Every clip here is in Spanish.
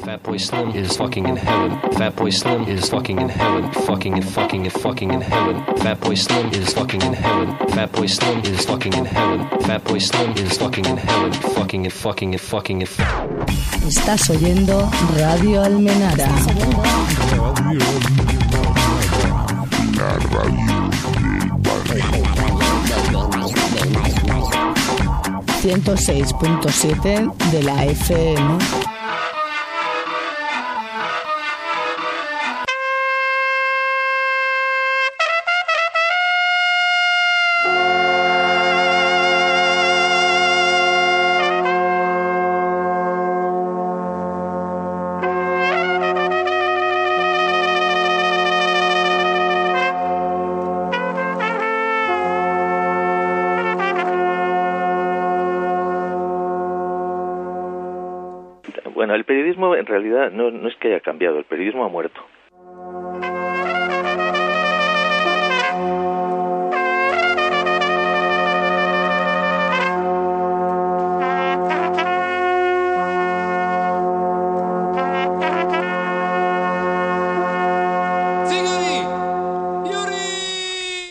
Fatboy Slim is fucking in heaven. Fatboy Slim is fucking in heaven. Fucking and fucking and fucking in heaven. Fatboy Slim is fucking in heaven. Fatboy Slim is fucking in heaven. Fatboy Slim is fucking in heaven. Fucking and fucking and fucking and. Estás oyendo Radio Almenara. ...106.7 de la FM. Periodismo en realidad no, no es que haya cambiado, el periodismo ha muerto.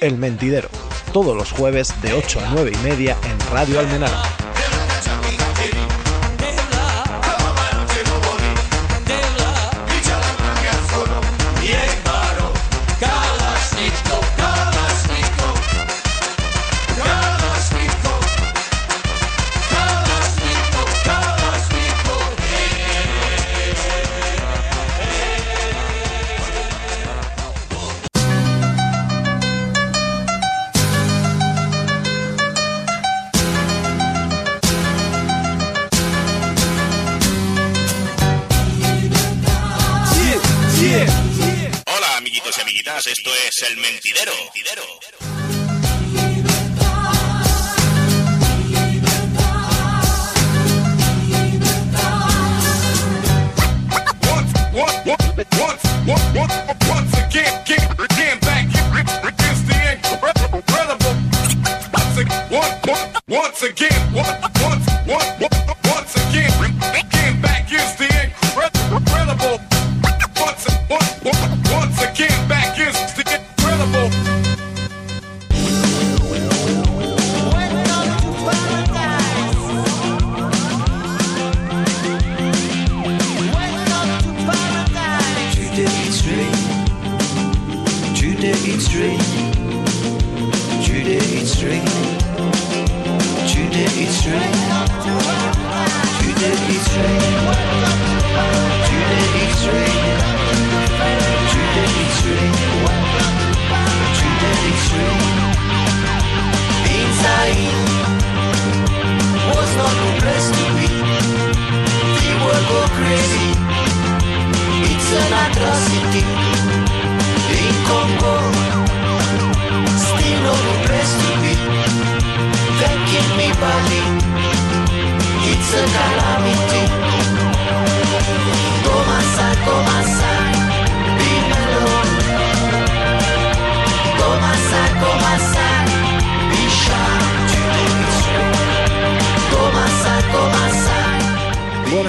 El Mentidero, todos los jueves de 8 a 9 y media en Radio Almenara. dream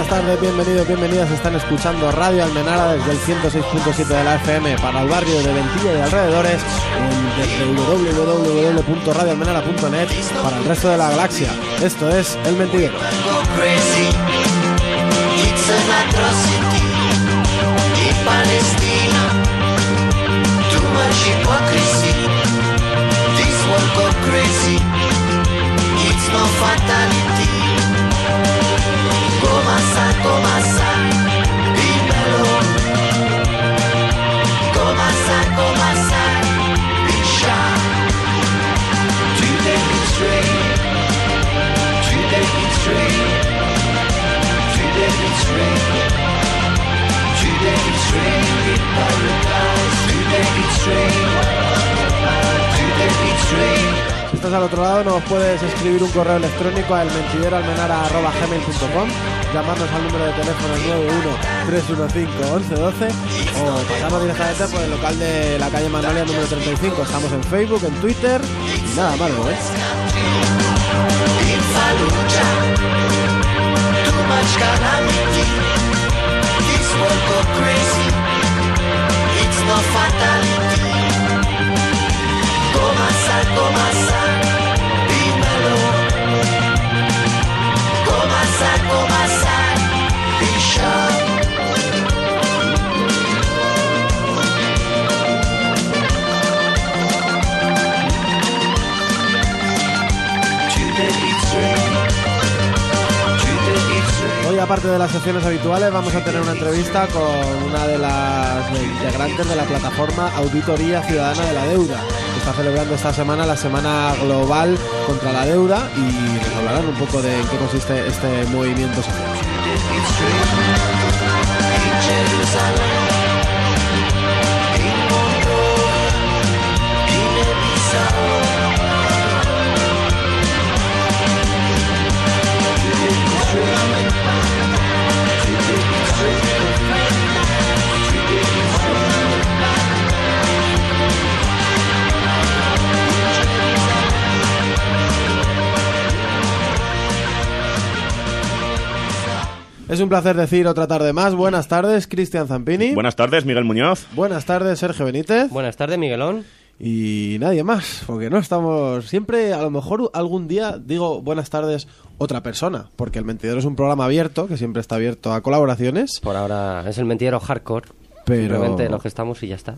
Buenas tardes, bienvenidos, bienvenidas. Están escuchando Radio Almenara desde el 106.7 de la FM para el barrio de Ventilla y alrededores en www.radioalmenara.net para el resto de la galaxia. Esto es El crazy. It's an atrocity Tomasa, Si estás al otro lado, nos puedes escribir un correo electrónico a elmentideroalmenara.gmail.com, llamarnos al número de teléfono 91-315-1112 o pasarnos directamente por el local de la calle Magnolia número 35. Estamos en Facebook, en Twitter y nada malo, ¿eh? Hoy aparte de las sesiones habituales, vamos a tener una entrevista con una de las integrantes de la plataforma Auditoría Ciudadana de la Deuda está celebrando esta semana la Semana Global contra la Deuda y nos hablarán un poco de en qué consiste este movimiento social. Es un placer decir otra tarde más. Buenas tardes, Cristian Zampini. Buenas tardes, Miguel Muñoz. Buenas tardes, Sergio Benítez. Buenas tardes, Miguelón. Y nadie más, porque no estamos. Siempre, a lo mejor algún día digo buenas tardes otra persona, porque el mentidero es un programa abierto, que siempre está abierto a colaboraciones. Por ahora es el mentidero hardcore. Pero- Simplemente lo que estamos y ya está.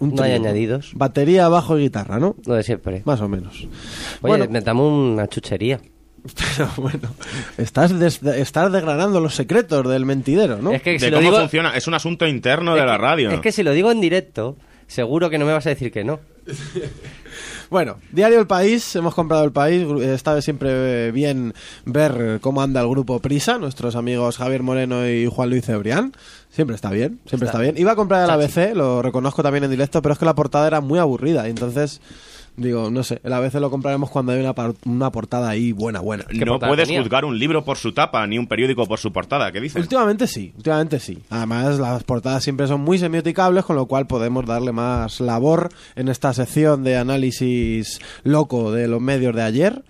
Un No hay añadidos. Batería, bajo y guitarra, ¿no? Lo de siempre. Más o menos. Oye, bueno, metamos una chuchería. pero bueno, estás, des- estás desgranando los secretos del mentidero, ¿no? Es que De si lo cómo digo... funciona, es un asunto interno de la radio. Es que si lo digo en directo, seguro que no me vas a decir que no. Bueno, Diario El País, hemos comprado El País, vez siempre bien ver cómo anda el grupo Prisa, nuestros amigos Javier Moreno y Juan Luis Cebrián. Siempre está bien, siempre está, bien. Iba a comprar el ABC, lo reconozco también en directo, pero es que la portada era muy aburrida, y entonces digo, no sé, el ABC lo compraremos cuando hay una, una portada ahí buena, buena. no puedes tenía? juzgar un libro por su tapa, ni un periódico por su portada. ¿Qué dices? Últimamente sí, últimamente sí. Además, las portadas siempre son muy semioticables, con lo cual podemos darle más labor en esta sección de análisis loco de los medios de ayer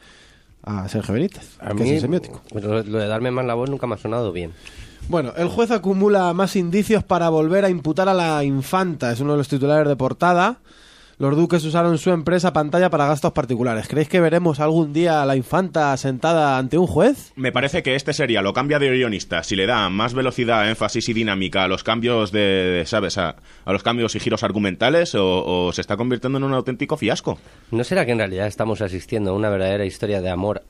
a Sergio Benítez, A que mí, es semiótico. lo, lo de darme más la voz nunca me ha sonado bien. Bueno, el juez acumula más indicios para volver a imputar a la infanta. Es uno de los titulares de portada. Los duques usaron su empresa pantalla para gastos particulares. ¿Creéis que veremos algún día a la infanta sentada ante un juez? Me parece que este sería lo cambia de guionista si le da más velocidad, énfasis y dinámica a los cambios de, de, ¿sabes? A, a los cambios y giros argumentales o, o se está convirtiendo en un auténtico fiasco. ¿No será que en realidad estamos asistiendo a una verdadera historia de amor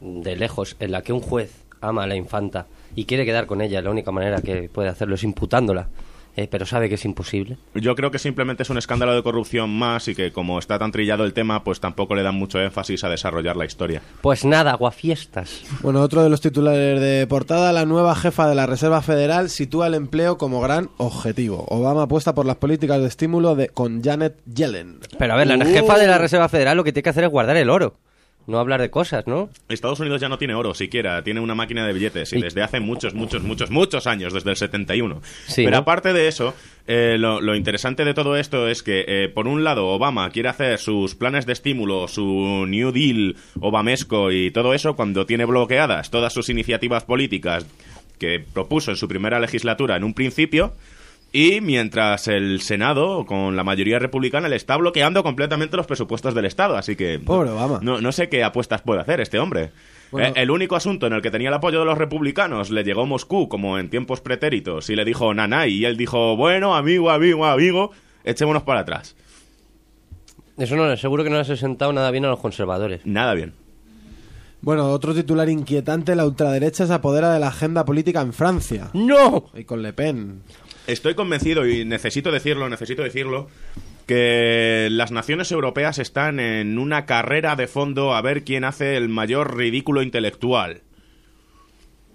de lejos en la que un juez ama a la infanta y quiere quedar con ella? La única manera que puede hacerlo es imputándola, eh, pero sabe que es imposible. Yo creo que simplemente es un escándalo de corrupción más y que como está tan trillado el tema, pues tampoco le dan mucho énfasis a desarrollar la historia. Pues nada, aguafiestas. Bueno, otro de los titulares de portada, la nueva jefa de la Reserva Federal sitúa el empleo como gran objetivo. Obama apuesta por las políticas de estímulo de, con Janet Yellen. Pero a ver, la jefa de la Reserva Federal lo que tiene que hacer es guardar el oro, no hablar de cosas, ¿no? Estados Unidos ya no tiene oro siquiera, tiene una máquina de billetes y Y- desde hace muchos, muchos, muchos, muchos años, desde el 71. Sí, Pero ¿no? aparte de eso, eh, lo, lo interesante de todo esto es que, eh, por un lado, Obama quiere hacer sus planes de estímulo, su New Deal obamesco y todo eso cuando tiene bloqueadas todas sus iniciativas políticas que propuso en su primera legislatura en un principio. Y mientras el Senado, con la mayoría republicana, le está bloqueando completamente los presupuestos del Estado. Así que. Pobre Obama. No, no sé qué apuestas puede hacer este hombre. Bueno. Eh, el único asunto en el que tenía el apoyo de los republicanos le llegó Moscú, como en tiempos pretéritos, y le dijo nanay, y él dijo, bueno, amigo, amigo, amigo, echémonos para atrás. Eso no, seguro que no les ha sentado nada bien a los conservadores. Nada bien. Bueno, otro titular inquietante, la ultraderecha se apodera de la agenda política en Francia. ¡No! Y con Le Pen. Estoy convencido, y necesito decirlo, necesito decirlo, que las naciones europeas están en una carrera de fondo a ver quién hace el mayor ridículo intelectual.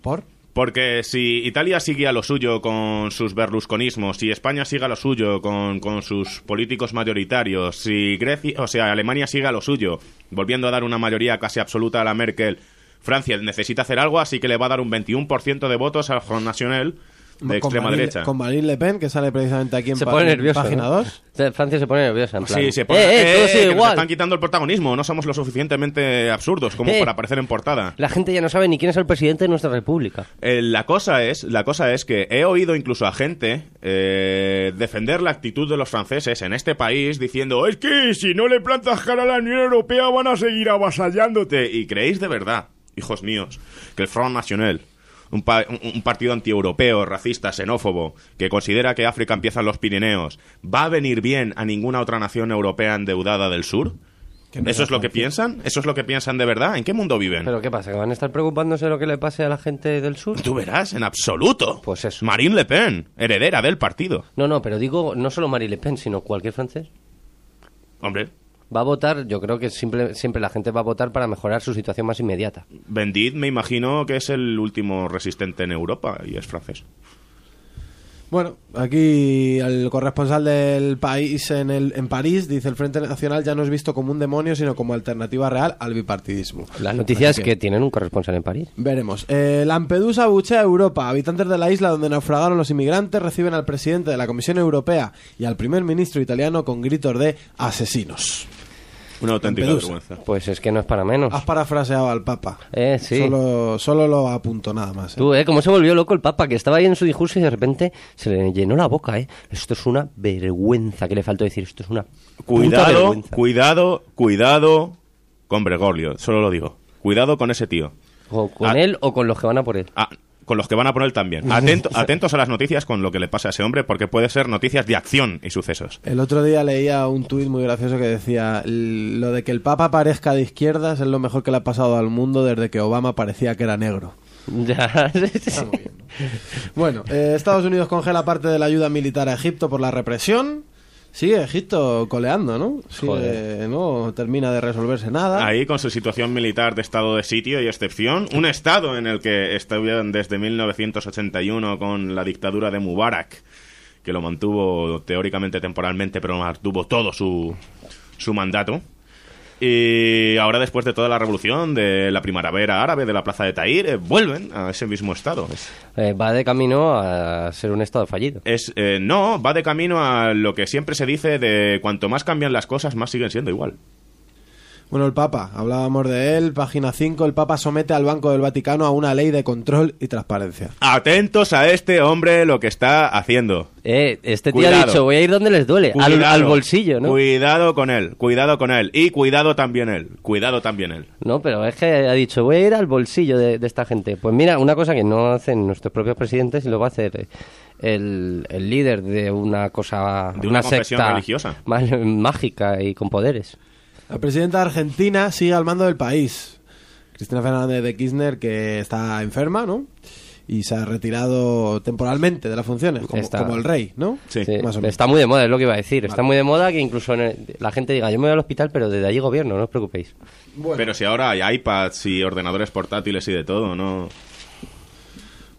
¿Por? Porque si Italia sigue a lo suyo con sus berlusconismos, si España sigue a lo suyo con, con sus políticos mayoritarios, si Grecia, o sea, Alemania sigue a lo suyo, volviendo a dar una mayoría casi absoluta a la Merkel, Francia necesita hacer algo, así que le va a dar un 21% de votos al Front National de con extrema Marine- derecha. Con Marine Le Pen, que sale precisamente aquí en, Se pone página ¿no? 2. Se- Francia se pone nerviosa, en plan. Sí, se pone, ¡Eh, eh! eh, Todo eh, sigue que nos igual. están quitando el protagonismo, no somos lo suficientemente absurdos como Eh. para aparecer en portada. La gente ya no sabe ni quién es el presidente de nuestra república. Eh, la cosa es, la cosa es que he oído incluso a gente eh, defender la actitud de los franceses en este país diciendo es que si no le plantas cara a la Unión Europea van a seguir avasallándote. ¿Y creéis de verdad, hijos míos, que el Front National, un, pa- un- partido antieuropeo, racista, xenófobo, que considera que África empieza en los Pirineos, va a venir bien a ninguna otra nación europea endeudada del sur? No ¿Eso es lo que piensan? ¿Eso es lo que piensan de verdad? ¿En qué mundo viven? ¿Pero qué pasa? ¿Que van a estar preocupándose de lo que le pase a la gente del sur? Tú verás, en absoluto. Pues eso. Marine Le Pen, heredera del partido. No, no, pero digo no solo Marie Le Pen, sino cualquier francés. Hombre, Va a votar, yo creo que siempre la gente va a votar para mejorar su situación más inmediata. Bendit me imagino que es el último resistente en Europa y es francés. Bueno, aquí el corresponsal del país en, el, en París dice el Frente Nacional ya no es visto como un demonio, sino como alternativa real al bipartidismo. La noticia es que tienen un corresponsal en París. Veremos. Eh, Lampedusa buchea a Europa. Habitantes de la isla donde naufragaron los inmigrantes reciben al presidente de la Comisión Europea y al primer ministro italiano con gritos de asesinos. Una auténtica vergüenza. Pues es que no es para menos. Has parafraseado al Papa. Eh, sí. Solo, solo lo apunto nada más. ¿eh? Tú, ¿eh? Cómo se volvió loco el Papa, que estaba ahí en su discurso y de repente se le llenó la boca, ¿eh? Esto es una vergüenza, que le faltó decir, esto es una Cuidado, cuidado, cuidado con Bergoglio, solo lo digo. Cuidado con ese tío. O con Ah. él o con los que van a por él. Ah, con los que van a poner también. Atento- atentos a las noticias con lo que le pasa a ese hombre, porque puede ser noticias de acción y sucesos. El otro día leía un tuit muy gracioso que decía "L- lo de que el Papa parezca de izquierdas es lo mejor que le ha pasado al mundo desde que Obama parecía que era negro. Ya, sí, sí. Bueno, eh, Estados Unidos congela parte de la ayuda militar a Egipto por la represión. Sigue Egipto coleando, ¿no? Sigue, Joder. no termina de resolverse nada. Ahí, con su situación militar de estado de sitio y excepción, un estado en el que estuvieron desde 1981 con la dictadura de Mubarak, que lo mantuvo teóricamente temporalmente, pero mantuvo todo su, su mandato. Y ahora, después de toda la revolución de la primavera árabe de la plaza de Tahrir, eh, vuelven a ese mismo estado. Es, Eh, va de camino a ser un estado fallido. es, eh, no, va de camino a lo que siempre se dice de cuanto más cambian las cosas, más siguen siendo igual. Bueno, el Papa, hablábamos de él, página 5, el Papa somete al Banco del Vaticano a una ley de control y transparencia. Atentos a este hombre lo que está haciendo. Eh, este tío ha dicho, voy a ir donde les duele, al, Cuidado. al bolsillo, ¿no? Cuidado con él, cuidado con él. Y cuidado también él, cuidado también él. No, pero es que ha dicho, voy a ir al bolsillo de, de esta gente. Pues mira, una cosa que no hacen nuestros propios presidentes y lo va a hacer eh, el, el líder de una cosa, De una confesión secta religiosa. mágica y con poderes. La presidenta de Argentina sigue al mando del país. Cristina Fernández de Kirchner, que está enferma, ¿no? Y se ha retirado temporalmente de las funciones, como, Está- como el rey, ¿no? Sí. Sí, más o menos. está muy de moda, es lo que iba a decir. Está muy de moda que incluso en el- la gente diga, yo me voy al hospital, pero desde allí gobierno, no os preocupéis. Pero si ahora hay iPads y ordenadores portátiles y de todo, ¿no?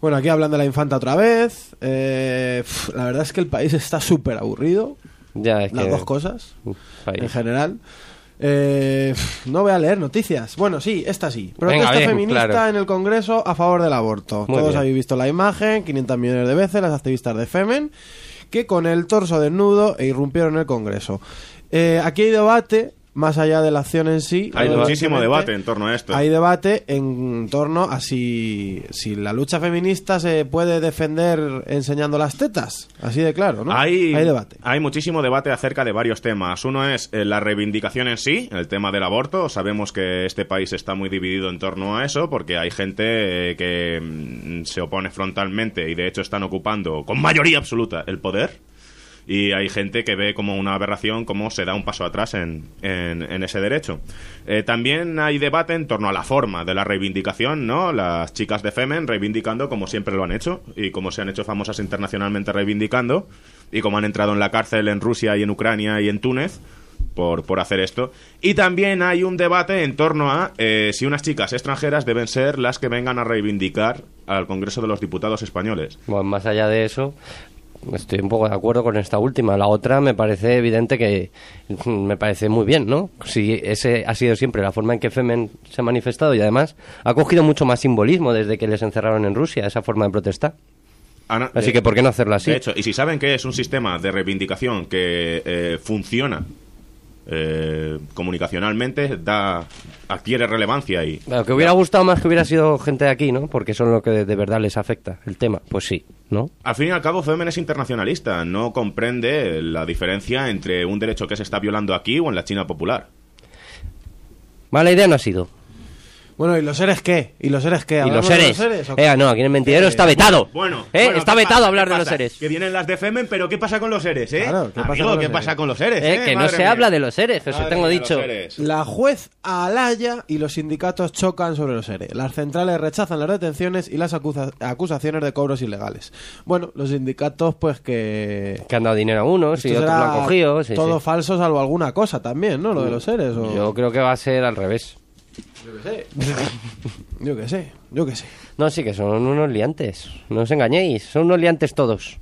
Bueno, aquí hablan de la infanta otra vez. Eh, la verdad es que el país está súper aburrido. Ya, es Las que... dos cosas, País. en general. Eh, no voy a leer noticias. Bueno, sí, esta sí. Protesta Venga, bien, feminista claro. en el Congreso a favor del aborto. Muy Todos bien. habéis visto la imagen, 500 millones de veces, las activistas de Femen, que con el torso desnudo e irrumpieron en el Congreso. Eh, aquí hay debate, más allá de la acción en sí. Hay muchísimo debate en torno a esto. Hay debate en torno a si, si la lucha feminista se puede defender enseñando las tetas. Así de claro, ¿no? Hay, debate. hay muchísimo debate acerca de varios temas. Uno es eh, la reivindicación en sí, el tema del aborto. Sabemos que este país está muy dividido en torno a eso, porque hay gente eh, que mm, se opone frontalmente y de hecho están ocupando con mayoría absoluta el poder. Y hay gente que ve como una aberración cómo se da un paso atrás en, en- ese derecho. Eh, también hay debate en torno a la forma de la reivindicación, ¿no? Las chicas de Femen reivindicando como siempre lo han hecho y como se han hecho famosas internacionalmente reivindicando y como han entrado en la cárcel en Rusia y en Ucrania y en Túnez por, por hacer esto. Y también hay un debate en torno a eh, si unas chicas extranjeras deben ser las que vengan a reivindicar al Congreso de los Diputados españoles. Bueno, más allá de eso, estoy un poco de acuerdo con esta última. La otra me parece evidente que mm, me parece muy bien, ¿no? Si ese ha sido siempre la forma en que Femen se ha manifestado y además ha cogido mucho más simbolismo desde que les encerraron en Rusia, esa forma de protestar. Ana- Así de- que, ¿por qué no hacerlo así? De hecho, y si saben que es un sistema de reivindicación que eh, funciona eh, comunicacionalmente, da adquiere relevancia y Claro, que hubiera gustado más que hubiera sido gente de aquí, ¿no? Porque son lo que de, de verdad les afecta el tema. Pues sí, ¿no? al fin y al cabo Femen es internacionalista, no comprende la diferencia entre un derecho que se está violando aquí o en la China popular. Mala idea no ha sido. Bueno, ¿y los seres qué? ¿Y los seres qué? ¿Y los ¿Hablamos de seres? o qué? Eh, no, aquí en el mentidero Eh, está vetado. Bueno, ¿Eh? bueno, está ¿qué vetado pasa? hablar ¿Qué de los seres. Que vienen las de Femen, pero ¿qué pasa con los seres, eh? Claro, ¿qué pasa con los ¿qué seres? pasa con los seres, Eh, eh? que no se mía. habla de los seres, os Madre tengo dicho. los seres. La juez alaya y los sindicatos chocan sobre los ERE. Las centrales rechazan las detenciones y las acusa- acusaciones de cobros ilegales. Bueno, los sindicatos, pues que. Que han dado dinero a unos y otros lo han cogido. sí, todo sí. falso, salvo alguna cosa también, ¿no? Lo de los seres. O... Yo creo que va a ser al revés. Yo qué sé, yo qué sé. No, sí que son unos liantes. No os engañéis, son unos liantes todos.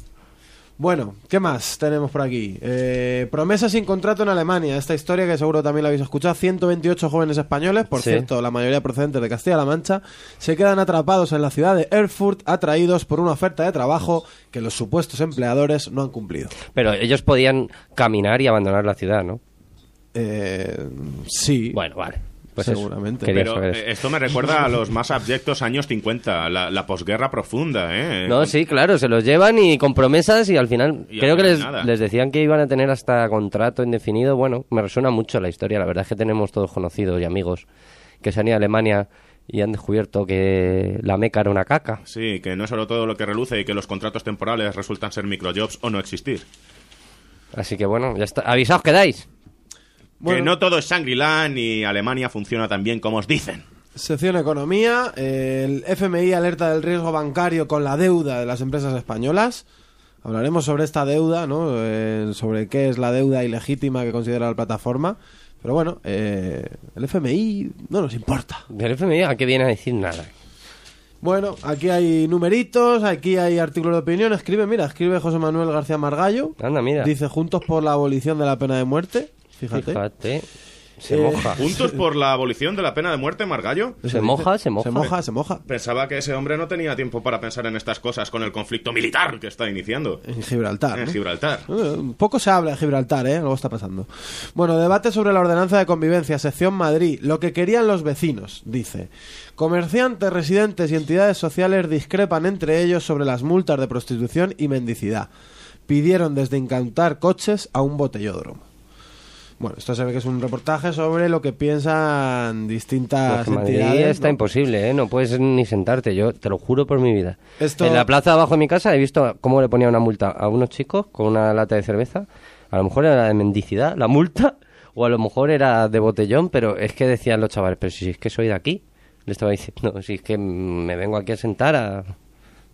Bueno, ¿qué más tenemos por aquí? Eh, promesa sin contrato en Alemania. Esta historia que seguro también la habéis escuchado. 128 jóvenes españoles, por Sí. cierto, la mayoría procedentes de Castilla-La Mancha, se quedan atrapados en la ciudad de Erfurt, atraídos por una oferta de trabajo que los supuestos empleadores no han cumplido. Pero ellos podían caminar y abandonar la ciudad, ¿no? Eh, sí. Bueno, vale. Pues. Seguramente. Pero saber eh, eso. esto me recuerda a los más abyectos años 50, la, la posguerra profunda, ¿eh? No, sí, claro, se los llevan y con promesas y al final Y al creo que les, nada. les decían que iban a tener hasta contrato indefinido. Bueno, me resuena mucho la historia. La verdad es que tenemos todos conocidos y amigos que se han ido a Alemania y han descubierto que la meca era una caca. Sí, que no es solo todo lo que reluce y que los contratos temporales resultan ser microjobs o no existir. Así que bueno, ya está. Avisaos quedáis. Bueno. Que no todo es Shangri-La ni Alemania funciona tan bien como os dicen. Sección Economía. el FMI alerta del riesgo bancario con la deuda de las empresas españolas. Hablaremos sobre esta deuda, ¿no? Eh, sobre qué es la deuda ilegítima que considera la plataforma. Pero bueno, eh, el FMI no nos importa. Del FMI, ¿a qué viene a decir nada? Bueno, aquí hay numeritos, aquí hay artículos de opinión. Escribe, mira, escribe José Manuel García Margallo. Anda, mira. Dice Juntos por la abolición de la pena de muerte. Fíjate. Fíjate. Se Eh, moja. ¿Juntos por la abolición de la pena de muerte, Margallo? Se moja, se moja. Se moja, se moja. Pensaba que ese hombre no tenía tiempo para pensar en estas cosas con el conflicto militar que está iniciando En Gibraltar. en ¿no? Gibraltar. Eh, Poco se habla de Gibraltar, ¿eh? Algo está pasando. Bueno, debate sobre la ordenanza de convivencia, sección Madrid. Lo que querían los vecinos, dice. Comerciantes, residentes y entidades sociales discrepan entre ellos sobre las multas de prostitución y mendicidad. Pidieron desde incautar coches a un botellódromo. Bueno, esto se ve que es un reportaje sobre lo que piensan distintas entidades. está ¿no? imposible, ¿eh? No puedes ni sentarte, yo te lo juro por mi vida. Esto- En la plaza abajo de mi casa he visto cómo le ponía una multa a unos chicos con una lata de cerveza. A lo mejor era de mendicidad, la multa, o a lo mejor era de botellón, pero es que decían los chavales, pero si es que soy de aquí. Le estaba diciendo, si es que me vengo aquí a sentar a...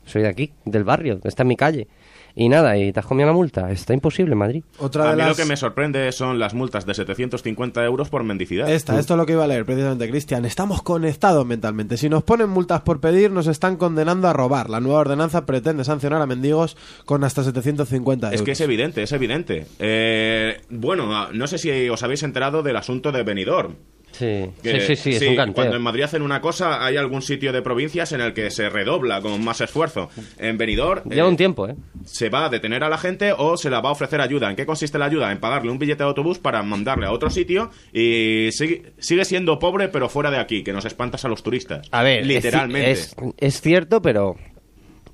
Soy de aquí, del barrio, está en mi calle. Y nada, y te has comido la multa. Está imposible en Madrid. Otra A de mí las... lo que me sorprende son las multas de 750 euros por mendicidad. Esta, esto es lo que iba a leer precisamente, Cristian. Estamos conectados mentalmente. Si nos ponen multas por pedir, nos están condenando a robar. La nueva ordenanza pretende sancionar a mendigos con hasta 750 euros. Es que es evidente, es evidente. Eh, bueno, no sé si os habéis enterado del asunto de Benidorm. Sí, Que- sí, sí, sí, es un. Cuando en Madrid hacen una cosa, hay algún sitio de provincias en el que se redobla con más esfuerzo. En Benidorm Lleva eh, un tiempo, ¿eh? se va a detener a la gente o se la va a ofrecer ayuda. ¿En qué consiste la ayuda? En pagarle un billete de autobús para mandarle a otro sitio y sigue, sigue siendo pobre pero fuera de aquí, que nos espantas a los turistas. A ver, es literalmente. Es, es cierto, pero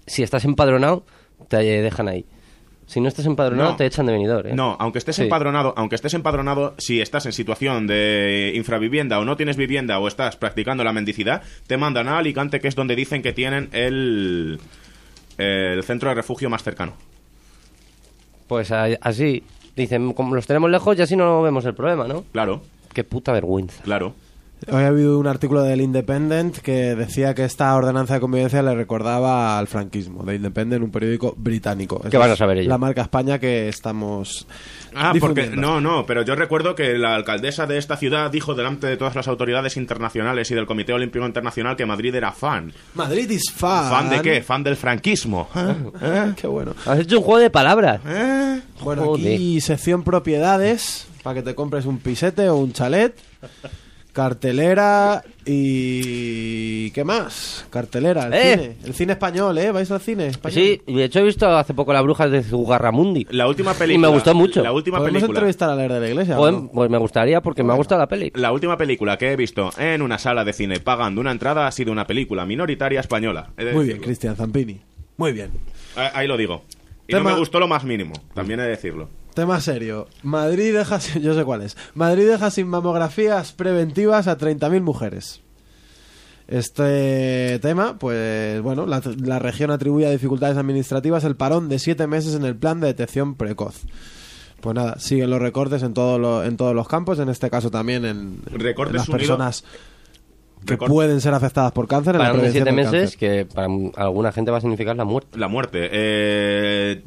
si estás empadronado, te dejan ahí. Si no estás empadronado, No. te echan de venidor. ¿eh? No, aunque estés Sí. empadronado, aunque estés empadronado, si estás en situación de infravivienda o no tienes vivienda o estás practicando la mendicidad, te mandan a Alicante, que es donde dicen que tienen el, el centro de refugio más cercano. Pues así, dicen, como los tenemos lejos y así no vemos el problema, ¿no? Claro, Qué puta vergüenza. claro. Hoy ha habido un artículo del Independent que decía que esta ordenanza de convivencia le recordaba al franquismo. The Independent, un periódico británico. ¿Qué van a es saber ellos? La marca España que estamos Ah, porque no, no, pero yo recuerdo que la alcaldesa de esta ciudad dijo delante de todas las autoridades internacionales y del Comité Olímpico Internacional que Madrid era fan. Madrid is fan. ¿Fan de qué? Fan del franquismo. Ah, Qué bueno. Has hecho un juego de palabras. ¿Eh? Bueno, Joder. aquí sección propiedades para que te compres un pisete o un chalet. Cartelera y... ¿Qué más? Cartelera, el ¡Eh! cine. El cine español, ¿eh? ¿Vais al cine español? Sí, y de hecho he visto hace poco las brujas de Zugarramundi. La última Y película. me gustó mucho. La última ¿Podemos película. entrevistar a leer de la iglesia? Pues, no? pues me gustaría porque me ha gustado la peli. La última película que he visto en una sala de cine pagando una entrada ha sido una película minoritaria española. de Muy bien. Cristian Zampini. Muy bien. Ah, Ahí lo digo. Y Tema- no me gustó lo más mínimo, también he de decirlo. Tema serio. Madrid deja sin... Yo sé cuál es. Madrid deja sin mamografías preventivas a 30.000 mujeres. Este tema, pues bueno, la, la región atribuye a dificultades administrativas el parón de siete meses en el plan de detección precoz. Pues nada, siguen los recortes en, todo lo- en todos los campos, en este caso también en, en las unido- personas que pueden ser afectadas por cáncer. en la Para de prevención siete meses, cáncer. que para alguna gente va a significar la muerte. La muerte. Eh,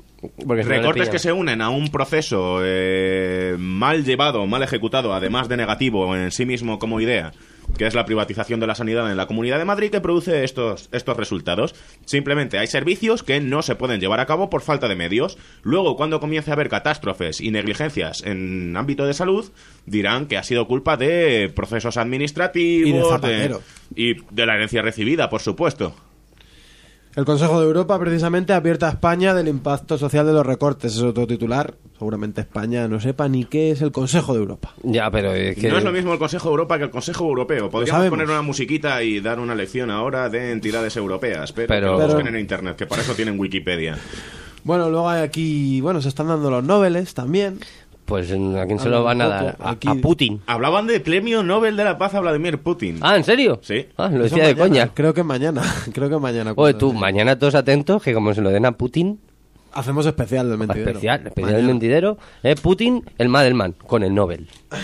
Porque recortes que se unen a un proceso eh, mal llevado, mal ejecutado, además de negativo en sí mismo como idea, que es la privatización de la sanidad en la Comunidad de Madrid, que produce estos, estos resultados. Simplemente hay servicios que no se pueden llevar a cabo por falta de medios. Luego, cuando comience a haber catástrofes y negligencias en ámbito de salud, dirán que ha sido culpa de procesos administrativos Y de de- Zapatero. y de la herencia recibida, por supuesto. El Consejo de Europa precisamente advierte a España del impacto social de los recortes. Es otro titular. Seguramente España no sepa ni qué es el Consejo de Europa. Ya, pero es que... No es lo mismo el Consejo de Europa que el Consejo Europeo. Podríamos poner una musiquita y dar una lección ahora de entidades europeas, pero, Pero- que lo busquen Pero- en Internet, que para eso tienen Wikipedia. Bueno, luego hay aquí, bueno, se están dando los Nobeles también. Pues ¿en- ¿a quién se lo van a dar? A, aquí- a Putin. Hablaban de premio Nobel de la Paz a Vladimir Putin. Ah, ¿en serio? Sí. Ah, lo Eso decía de coña. Creo que mañana. Creo que mañana. Oye, tú, mañana todos atentos, que como se lo den a Putin, Hacemos especial del mentidero. especial, especial del mentidero, eh, Putin, el Madelman, con el Nobel.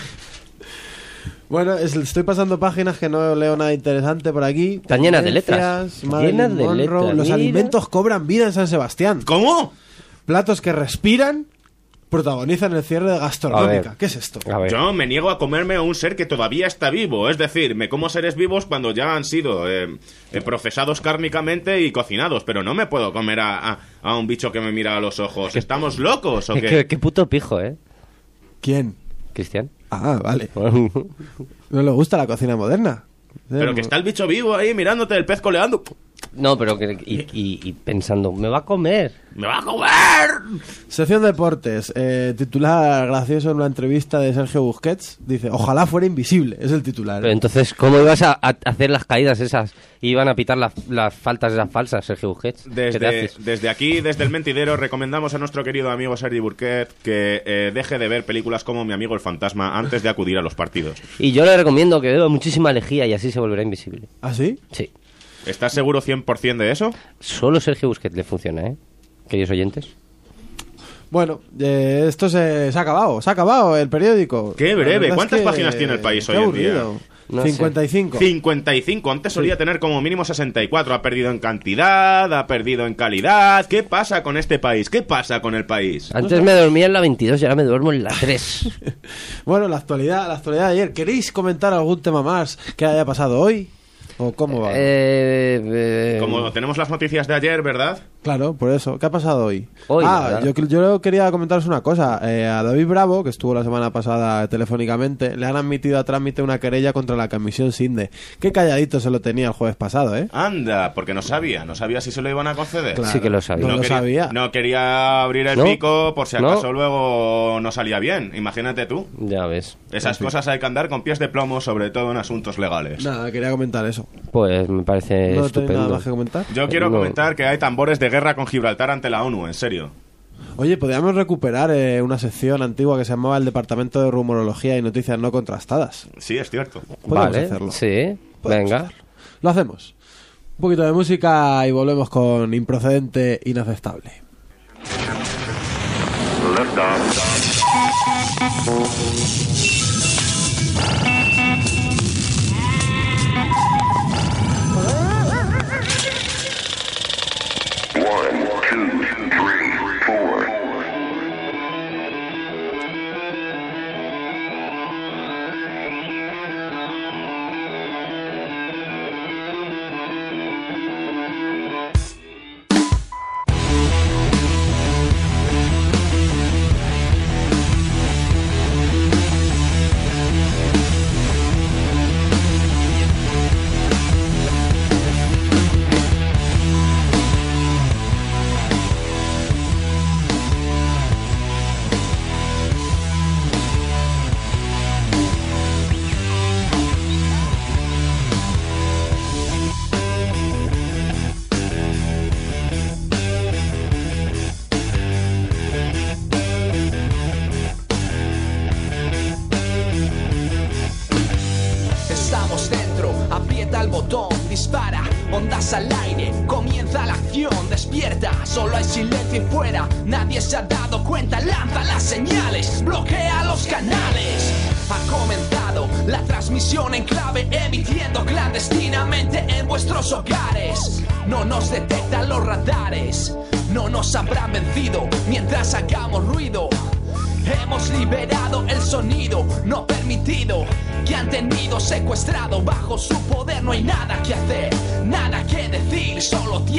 Bueno, es- estoy pasando páginas que no leo nada interesante por aquí. Están llenas de letras. Llenas de Monroe, letras, Los mira. alimentos cobran vida en San Sebastián. ¿Cómo? Platos que respiran protagonizan el cierre de gastronómica. ¿Qué es esto? Yo me niego a comerme a un ser que todavía está vivo. Es decir, me como seres vivos cuando ya han sido eh, eh, procesados kármicamente y cocinados. Pero no me puedo comer a, a- a un bicho que me mira a los ojos. ¿Estamos locos o qué? que, qué puto pijo, ¿eh? ¿Quién? Cristian. Ah, vale. ¿No le gusta la cocina moderna? Pero que está el bicho vivo ahí mirándote, el pez coleando. No, pero que, y, y- y pensando, me va a comer. ¡Me va a comer! Sección Deportes. Eh, titular gracioso en una entrevista de Sergio Busquets. Dice, ojalá fuera invisible. Es el titular. Pero entonces, ¿cómo ibas a, a hacer las caídas esas? Iban a pitar las, las faltas esas falsas, Sergio Busquets. ¿Qué te Desde, haces? desde aquí, desde el mentidero, recomendamos a nuestro querido amigo Sergi Burquet que eh, deje de ver películas como Mi amigo el fantasma antes de acudir a los partidos. Y yo le recomiendo que beba muchísima lejía y así se volverá invisible. ¿Ah, sí? Sí. ¿Estás seguro 100% de eso? Solo Sergio Busquets le funciona, ¿eh? Queridos oyentes. Bueno, eh, esto se, se ha acabado. Se ha acabado el periódico. Qué breve. es ¿Cuántas que- páginas tiene el país qué hoy en día? No sé. 55. 55. Antes solía tener como mínimo 64. Ha perdido en cantidad, ha perdido en calidad. ¿Qué pasa con este país? ¿Qué pasa con el país? Antes me dormía en la 22 y ahora me duermo en la 3. Bueno, la actualidad, la actualidad de ayer. ¿Queréis comentar algún tema más que haya pasado hoy? ¿O cómo va? eh, eh, Como tenemos las noticias de ayer, ¿verdad? Claro, por eso. ¿Qué ha pasado hoy? Hoy, ah, yo, yo quería comentaros una cosa. Eh, a David Bravo, que estuvo la semana pasada telefónicamente, le han admitido a trámite una querella contra la comisión Sinde. Qué calladito se lo tenía el jueves pasado, ¿eh? Anda, porque no sabía. No sabía si se lo iban a conceder. Claro. Sí que lo sabía. No, lo quería, sabía. no quería abrir el ¿No? pico por si acaso ¿No? luego no salía bien. Imagínate tú. Ya ves. Esas cosas hay que andar con pies de plomo, sobre todo en asuntos legales. Nada, quería comentar eso. Pues me parece ¿No tenéis nada estupendo. más que comentar? Yo quiero No. comentar que hay tambores de guerra con Gibraltar ante la ONU, en serio. Oye, podríamos recuperar eh, una sección antigua que se llamaba el Departamento de Rumorología y Noticias No Contrastadas. Sí, es cierto. Podemos Vale, hacerlo. sí, Podemos venga. hacerlo. Lo hacemos. Un poquito de música y volvemos con Improcedente Inaceptable.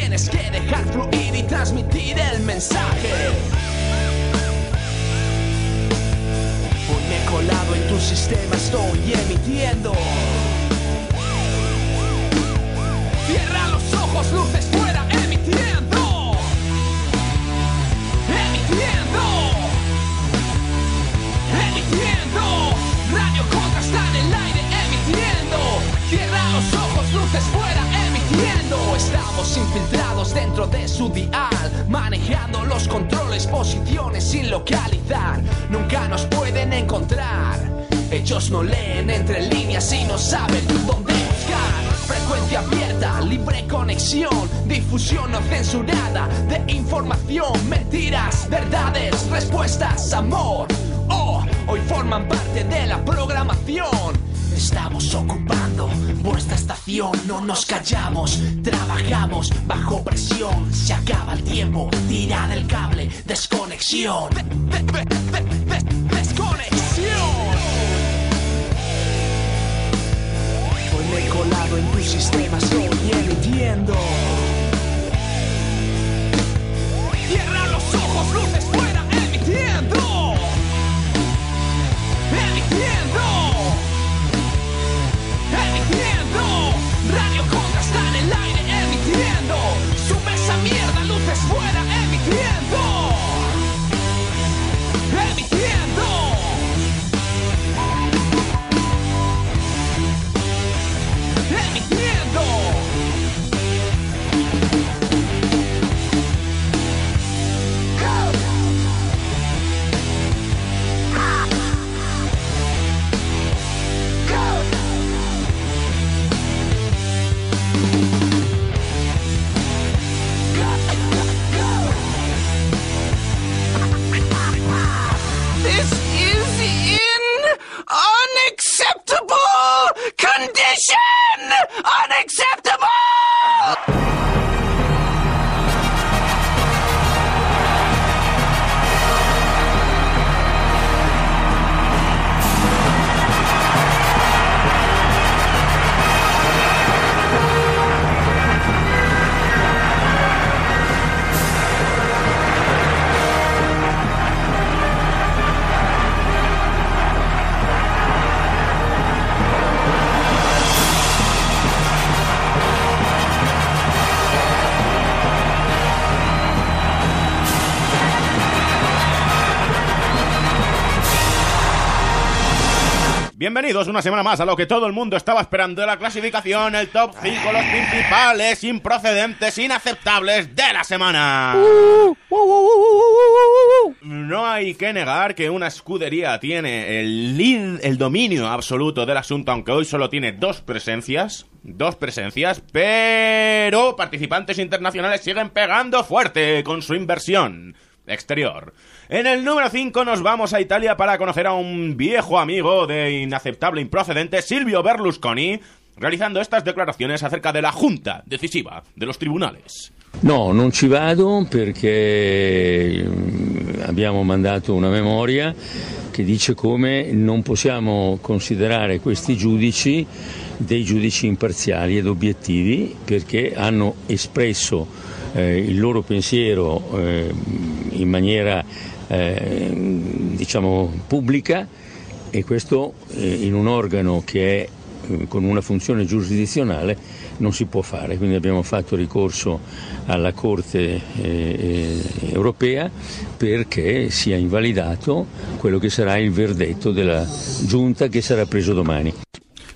Tienes que dejar fluir y transmitir el mensaje. Ponme colado en tu sistema, estoy emitiendo. Cierra los ojos, luces fuera, emitiendo. Emitiendo. Emitiendo, Radio Contra está en el aire emitiendo. Cierra los ojos, luces fuera Estamos infiltrados dentro de su dial, manejando los controles, posiciones sin localizar. Nunca nos pueden encontrar. Ellos no leen entre líneas y no saben dónde buscar. Frecuencia abierta, libre conexión, difusión no censurada de información, mentiras, verdades, respuestas, amor. Oh, hoy forman parte de la programación. Estamos ocupando vuestra estación, no nos callamos, trabajamos bajo presión. Se acaba el tiempo, tira del cable, desconexión. De- de- de- de- desconexión. Ponme colado en tu sistema, estoy emitiendo. Cierra los ojos, luces unacceptable condition! Unacceptable! Bienvenidos una semana más a lo que todo el mundo estaba esperando de la clasificación, el top 5, los principales, improcedentes, inaceptables de la semana. No hay que negar que una escudería tiene el lead, el dominio absoluto del asunto, aunque hoy solo tiene dos presencias, dos presencias, pero participantes internacionales siguen pegando fuerte con su inversión exterior. En el número 5 nos vamos a Italia para conocer a un viejo amigo de inaceptable improcedente, Silvio Berlusconi, realizando estas declaraciones acerca de la junta decisiva de los tribunales. No, non ci vado perché mm, abbiamo mandato una memoria che dice come non possiamo considerare questi giudici dei giudici imparziali ed obiettivi perché hanno espresso eh, il loro pensiero eh, in maniera eh, diciamo pubblica e questo eh, in un organo che è eh, con una funzione giurisdizionale non si può fare, quindi abbiamo fatto ricorso alla Corte eh, eh, europea perché sia invalidato quello che sarà il verdetto della giunta che sarà preso domani.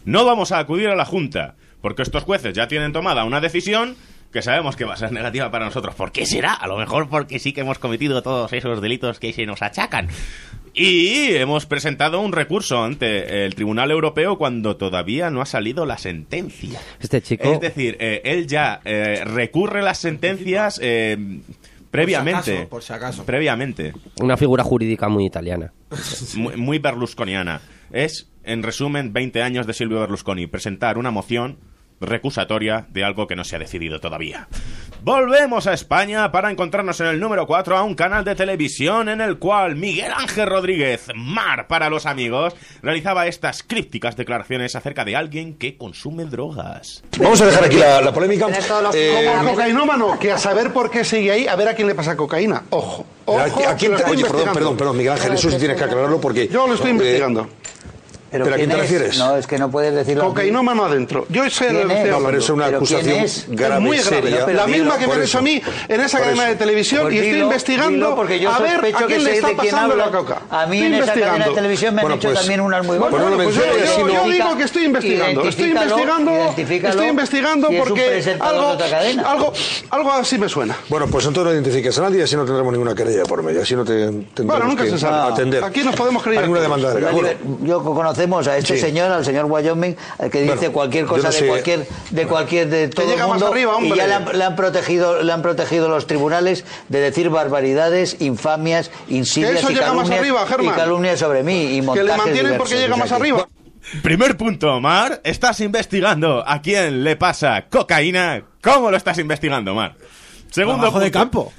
No vamos a acudir a la Junta, porque estos jueces ya tienen tomada una decisión que sabemos que va a ser negativa para nosotros. ¿Por qué será? A lo mejor porque sí que hemos cometido todos esos delitos que se nos achacan. Y hemos presentado un recurso ante el Tribunal Europeo cuando todavía no ha salido la sentencia. Este chico... Es decir, eh, él ya eh, recurre las sentencias eh, previamente. Por si acaso. Previamente. Una figura jurídica muy italiana. Muy, muy berlusconiana. Es, en resumen, 20 años de Silvio Berlusconi. Presentar una moción recusatoria de algo que no se ha decidido todavía. Volvemos a España para encontrarnos en el número 4 a un canal de televisión en el cual Miguel Ángel Rodríguez, Mar para los amigos, realizaba estas crípticas declaraciones acerca de alguien que consume drogas. Vamos a dejar aquí la, la polémica. Eh, Como cocainómano, que a saber por qué sigue ahí, a ver a quién le pasa cocaína. Ojo. Ojo, ¿a, quién oye, perdón, investigando. perdón, perdón, Miguel Ángel, eso sí tienes que aclararlo porque... Yo lo estoy eh, investigando. ¿Pero, a quién te es? refieres? No, es que no puedes decirlo. Cocainómano adentro. Yo sé lo ¿Quién que? No, pero es una ¿Pero acusación es? grave, es muy grave. seria. la misma que me han hecho a mí en esa cadena de televisión Pues y estoy dilo, investigando dilo, porque yo a ver a quién le está pasando la coca. A mí Estoy en esa cadena de televisión me han Bueno, hecho pues- también unas muy buenas. no lo Pues yo, yo- yo digo que estoy investigando, estoy investigando, estoy investigando porque algo, algo, algo así me suena. Bueno, pues entonces no identifiques a nadie y así no tendremos ninguna querella por medio. Así no te tendremos Bueno, nunca que se sabe. atender. Aquí nos podemos creer ninguna demanda de Yo, Bueno, yo conocemos a este Sí. señor, al señor Wyoming, al que dice Bueno, cualquier cosa no sé- de cualquier, de cualquier, de todo llega el más mundo, arriba, y ya le han, le han protegido, le han protegido los tribunales de decir barbaridades, infamias, insidias y llega más calumnias, arriba, y Germán. calumnias sobre mí y Que le montajes mantienen porque llega más aquí. arriba. Primer punto, Mar. Estás investigando a quién le pasa cocaína. ¿Cómo lo estás investigando, Mar? Segundo de campo.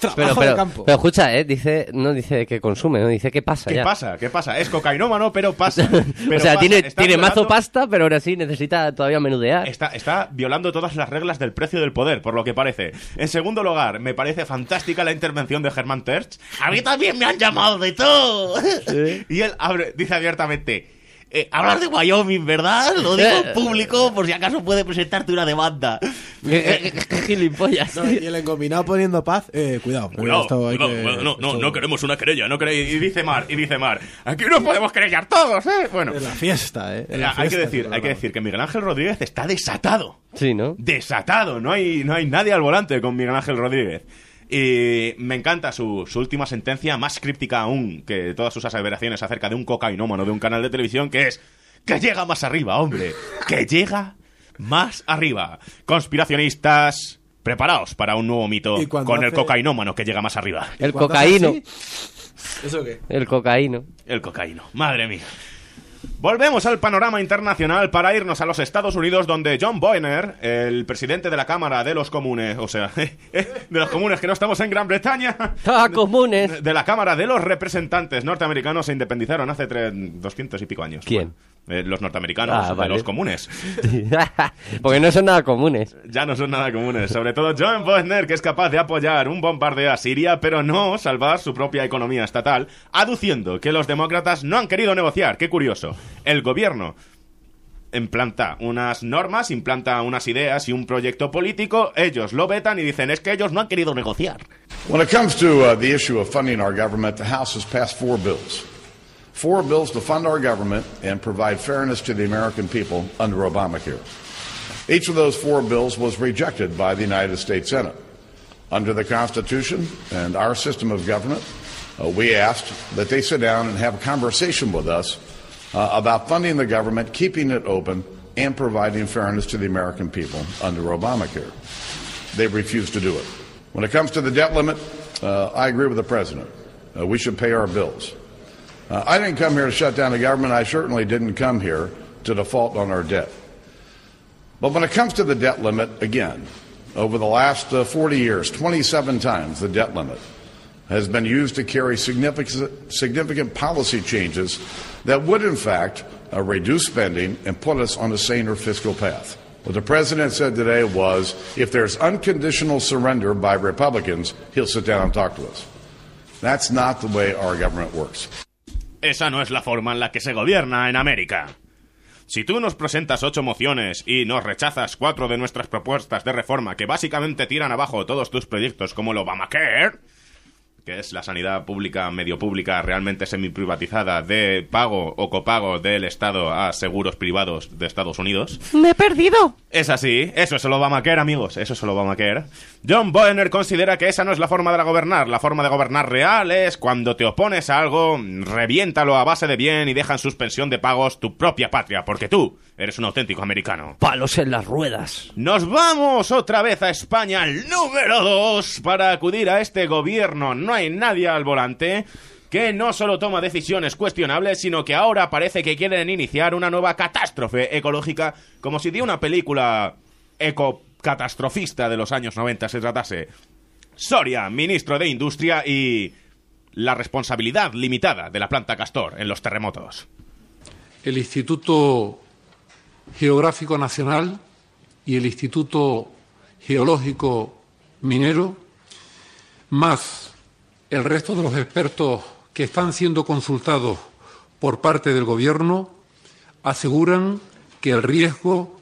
Pero, Trabajo pero, de campo. pero escucha, ¿eh? Dice, no dice que consume, no dice qué pasa ¿Qué ya. pasa? ¿Qué pasa? Es cocainómano, pero pasa. o Pero sea, pasa. tiene, Está tiene mazo pasta, pero ahora sí necesita todavía menudear. Está, está violando todas las reglas del precio del poder, por lo que parece. En segundo lugar, me parece fantástica la intervención de Germán Terch. A mí también me han llamado de todo. y él abre- dice abiertamente... eh, hablar de Wyoming, ¿verdad? Lo digo en público por si acaso puede presentarte una demanda. ¿Qué gilipollas? No, y el engominado poniendo paz, eh, cuidado. Cuidado, esto hay cuidado, que- cuidado, no, no, esto- no queremos una querella, no quere- Y dice Mar, y dice Mar, aquí nos podemos querellar todos, ¿eh? Bueno, En la fiesta, eh. en la hay que fiesta, decir, hay que decir que Miguel Ángel Rodríguez está desatado. Sí, ¿no? desatado. No hay, no hay nadie al volante con Miguel Ángel Rodríguez. Y me encanta su, su última sentencia, más críptica aún que todas sus aseveraciones acerca de un cocainómano de un canal de televisión, que es que llega más arriba, hombre. Que llega más arriba. Conspiracionistas, preparaos para un nuevo mito con el cocainómano que llega más arriba. El ¿Cuándo cocaíno. ¿Eso qué? El cocaíno. El cocaíno. Madre mía. Volvemos al panorama internacional para irnos a los Estados Unidos, donde John Boehner, el presidente de la Cámara de los Comunes, o sea, de los comunes que no estamos en Gran Bretaña, ¡Ah, comunes! de la Cámara de los Representantes norteamericanos se independizaron hace tre- 200 y pico años. ¿Quién? Bueno, eh, los norteamericanos, Ah, de los comunes. Porque no son nada comunes. Ya no son nada comunes. Sobre todo John Boehner, que es capaz de apoyar un bombardeo a Siria, pero no salvar su propia economía estatal, aduciendo que los demócratas no han querido negociar. Qué curioso. El gobierno implanta unas normas, implanta unas ideas y un proyecto político, ellos lo vetan y dicen es que ellos no han querido negociar. When it comes to uh, the issue of funding our government, the House has passed four bills. Four bills to fund our government and provide fairness to the American people under Obamacare. Each of those four bills was rejected by the United States Senate. Under the Constitution and our system of government, uh, we asked that they sit down and have a conversation with us uh, about funding the government, keeping it open, and providing fairness to the American people under Obamacare. They refused to do it. When it comes to the debt limit, uh, I agree with the president. Uh, we should pay our bills. Uh, I didn't come here to shut down the government. I certainly didn't come here to default on our debt. But when it comes to the debt limit, again, over the last uh, 40 years, 27 times the debt limit has been used to carry significant, significant policy changes that would, in fact, uh, reduce spending and put us on a saner fiscal path. What the president said today was if there's unconditional surrender by Republicans, he'll sit down and talk to us. That's not the way our government works. Esa no es la forma en la que se gobierna en América. Si tú nos presentas ocho mociones y nos rechazas cuatro de nuestras propuestas de reforma que básicamente tiran abajo todos tus proyectos como el Obamacare, que es la sanidad pública, medio pública, realmente semi-privatizada, de pago o copago del Estado a seguros privados de Estados Unidos. Me he perdido. Es así, eso es el Obamacare, amigos, eso es el Obamacare. John Boehner considera que esa no es la forma de la gobernar. La forma de gobernar real es cuando te opones a algo, reviéntalo a base de bien y deja en suspensión de pagos tu propia patria, porque tú eres un auténtico americano. Palos en las ruedas. Nos vamos otra vez a España, el número 2, para acudir a este gobierno. No hay nadie al volante que no solo toma decisiones cuestionables, sino que ahora parece que quieren iniciar una nueva catástrofe ecológica, como si de una película ecocatastrofista de los años 90 se tratase. Soria, ministro de Industria y la responsabilidad limitada de la planta Castor en los terremotos. el Instituto Geográfico Nacional y el Instituto Geológico Minero, más el resto de los expertos que están siendo consultados por parte del Gobierno, aseguran que el riesgo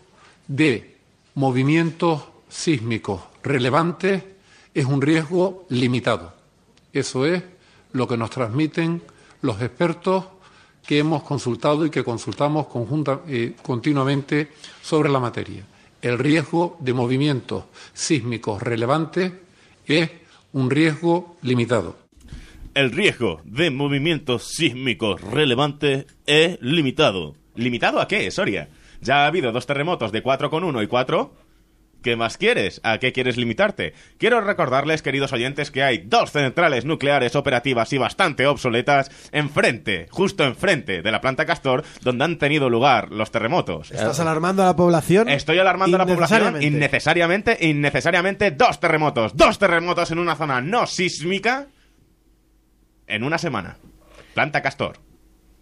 de movimientos sísmicos relevantes es un riesgo limitado. Eso es lo que nos transmiten los expertos que hemos consultado y que consultamos conjunta- eh, continuamente sobre la materia. El riesgo de movimientos sísmicos relevantes es un riesgo limitado. El riesgo de movimientos sísmicos relevantes es limitado. ¿Limitado a qué, Soria? Ya ha habido dos terremotos de 4,1 y 4. ¿Qué más quieres? ¿A qué quieres limitarte? Quiero recordarles, queridos oyentes, que hay dos centrales nucleares operativas y bastante obsoletas enfrente, justo enfrente de la planta Castor, donde han tenido lugar los terremotos. ¿Estás alarmando a la población? Estoy alarmando a la población Innecesariamente. innecesariamente, dos terremotos. Dos terremotos en una zona no sísmica en una semana. Planta Castor.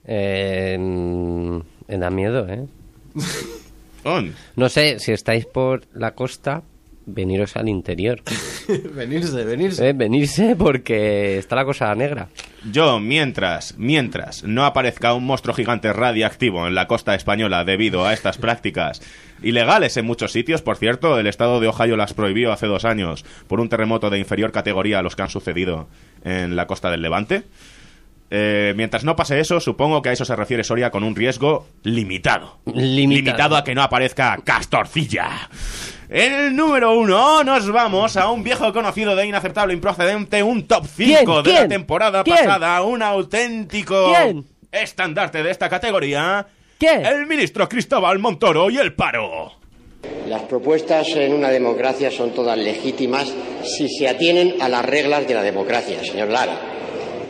Eh, me da miedo, ¿eh? No sé, si estáis por la costa, veniros al interior. venirse, venirse. Eh, venirse porque está la cosa negra. Yo, mientras, mientras no aparezca un monstruo gigante radiactivo en la costa española debido a estas prácticas ilegales en muchos sitios, por cierto, el estado de Ohio las prohibió hace dos años por un terremoto de inferior categoría a los que han sucedido en la costa del Levante. Eh, mientras no pase eso, supongo que a eso se refiere Soria con un riesgo limitado. Limitado. a que no aparezca Castorcilla. En el número uno nos vamos a un viejo conocido de inaceptable improcedente, un top 5 ¿Quién? de la temporada ¿Quién? pasada, un auténtico ¿Quién? estandarte de esta categoría. ¿Quién? El ministro Cristóbal Montoro y el paro. Las propuestas en una democracia son todas legítimas si se atienen a las reglas de la democracia, señor Lara.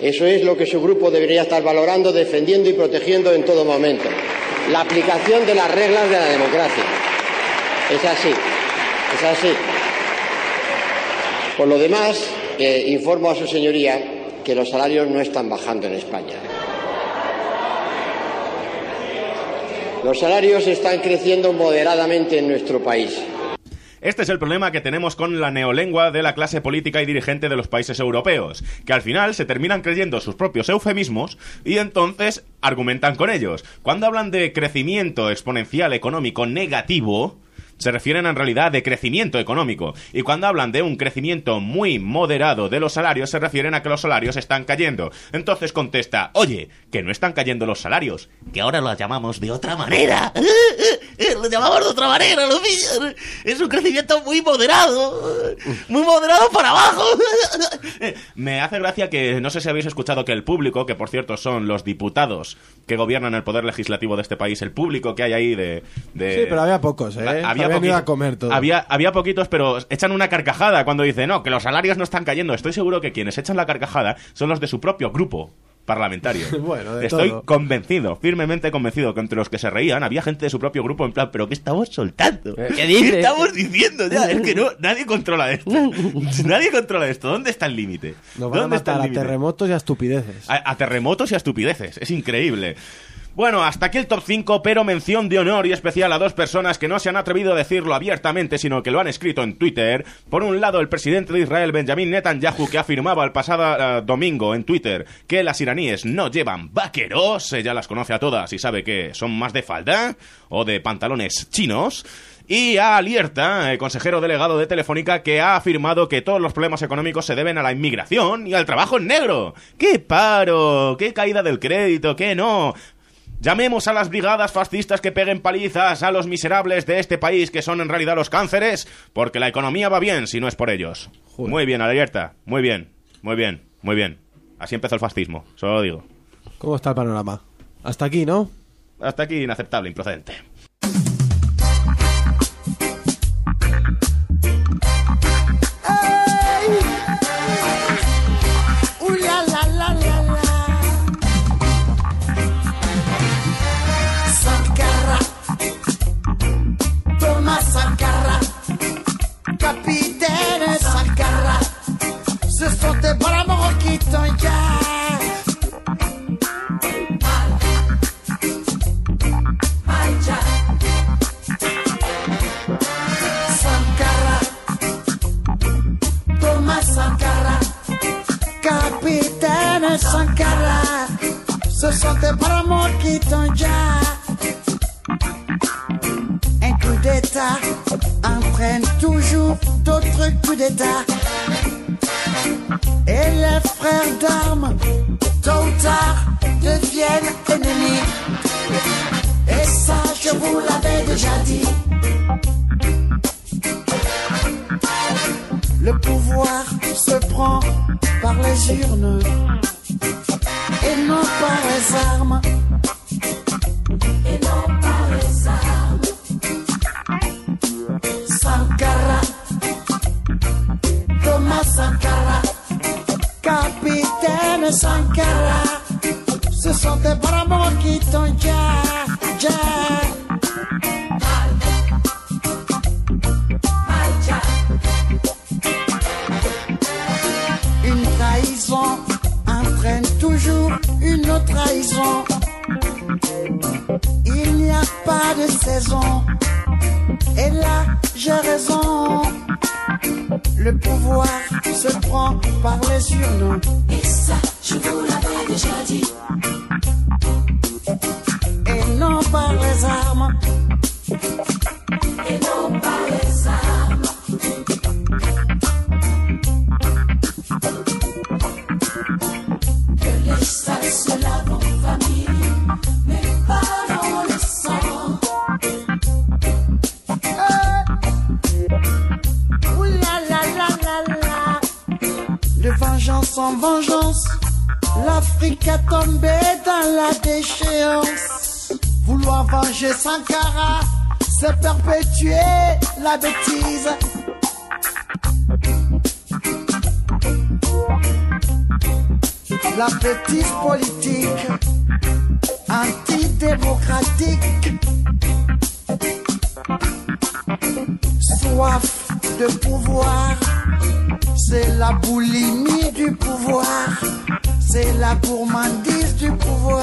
Eso es lo que su grupo debería estar valorando, defendiendo y protegiendo en todo momento. La aplicación de las reglas de la democracia. Es así, es así. Por lo demás, eh, informo a su señoría que los salarios no están bajando en España. Los salarios están creciendo moderadamente en nuestro país. Este es el problema que tenemos con la neolengua de la clase política y dirigente de los países europeos, que al final se terminan creyendo sus propios eufemismos y entonces argumentan con ellos. Cuando hablan de crecimiento exponencial económico negativo, se refieren en realidad de crecimiento económico. Y cuando hablan de un crecimiento muy moderado de los salarios, se refieren a que los salarios están cayendo. Entonces contesta, oye, que no están cayendo los salarios, que ahora lo llamamos de otra manera. Lo llamamos de otra manera, lo pillan. Es un crecimiento muy moderado. Muy moderado para abajo. Me hace gracia que no sé si habéis escuchado que el público, que por cierto son los diputados que gobiernan el poder legislativo de este país, el público que hay ahí de... de- Sí, pero había pocos, ¿eh? Había, Habían ido poquito- a comer todos. Había, había poquitos, pero echan una carcajada cuando dicen, no, que los salarios no están cayendo. Estoy seguro que quienes echan la carcajada son los de su propio grupo parlamentario. Bueno, de Estoy todo. convencido, firmemente convencido, que entre los que se reían había gente de su propio grupo en plan, pero ¿qué estamos soltando? ¿Qué dices? estamos diciendo ya? Es que no, nadie controla esto. nadie controla esto. ¿Dónde está el límite? A ¿Dónde está matar a terremotos y a estupideces. A, a terremotos y a estupideces. Es increíble. Bueno, hasta aquí el top 5, pero mención de honor y especial a dos personas que no se han atrevido a decirlo abiertamente, sino que lo han escrito en Twitter. Por un lado, el presidente de Israel, Benjamin Netanyahu, que afirmaba el pasado eh, domingo en Twitter que las iraníes no llevan vaqueros, ella las conoce a todas y sabe que son más de falda o de pantalones chinos. Y a Alierta, el consejero delegado de Telefónica, que ha afirmado que todos los problemas económicos se deben a la inmigración y al trabajo en negro. ¡Qué paro! ¡Qué caída del crédito! ¡Qué no! Llamemos a las brigadas fascistas que peguen palizas a los miserables de este país que son en realidad los cánceres, porque la economía va bien si no es por ellos. Muy bien, Alerta. Muy bien, muy bien, muy bien. Así empezó el fascismo, solo lo digo. ¿Cómo está el panorama? Hasta aquí, ¿no? Hasta aquí inaceptable, improcedente. Soif de pouvoir, c'est la boulimie du pouvoir, c'est la gourmandise du pouvoir.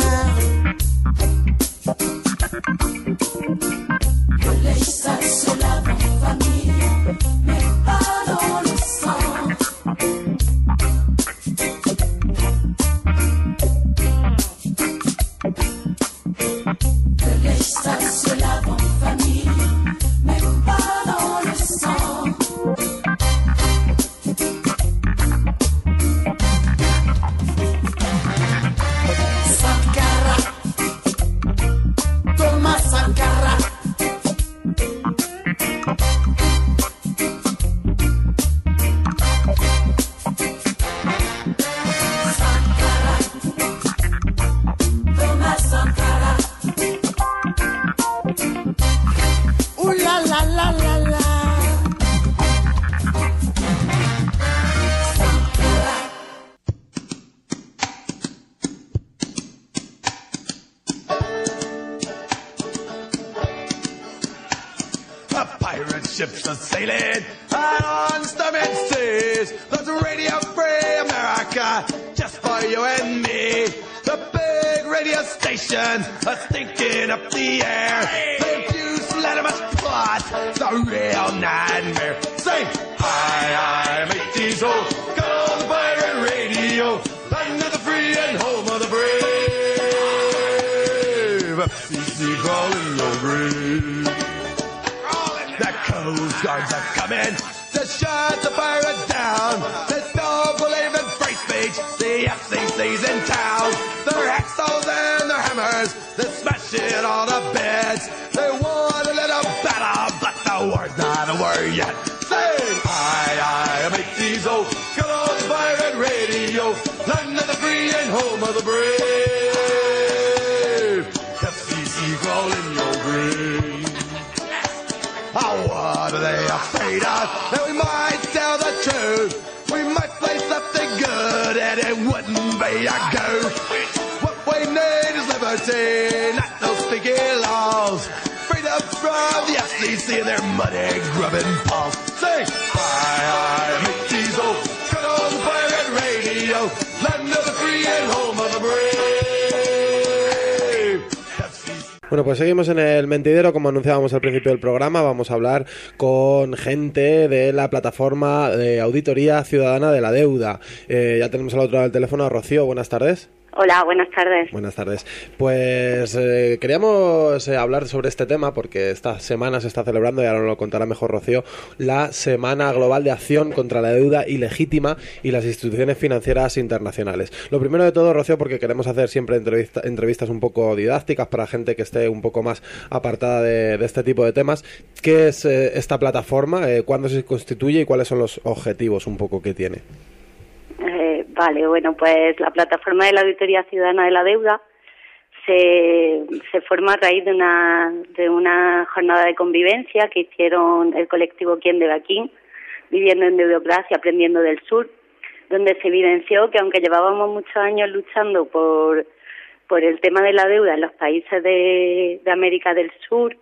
Como anunciábamos al principio del programa, vamos a hablar con gente de la plataforma de auditoría ciudadana de la deuda. Eh, ya tenemos al otro lado del teléfono a Rocío, buenas tardes. Hola, buenas tardes. Buenas tardes. Pues eh, queríamos eh, hablar sobre este tema porque esta semana se está celebrando, y ahora nos lo contará mejor Rocío, la Semana Global de Acción contra la Deuda Ilegítima y las instituciones financieras internacionales. Lo primero de todo, Rocío, porque queremos hacer siempre entrevista- entrevistas un poco didácticas para gente que esté un poco más apartada de, este tipo de temas. ¿Qué es eh, esta plataforma? ¿Cuándo se constituye y cuáles son los objetivos un poco que tiene? Vale, bueno, pues la plataforma de la Auditoría Ciudadana de la Deuda se, se forma a raíz de una, de una jornada de convivencia que hicieron el colectivo Quien de Baquín, viviendo en Deudocracia, aprendiendo del sur, donde se evidenció que aunque llevábamos muchos años luchando por, por el tema de la deuda en los países de, de América del Sur,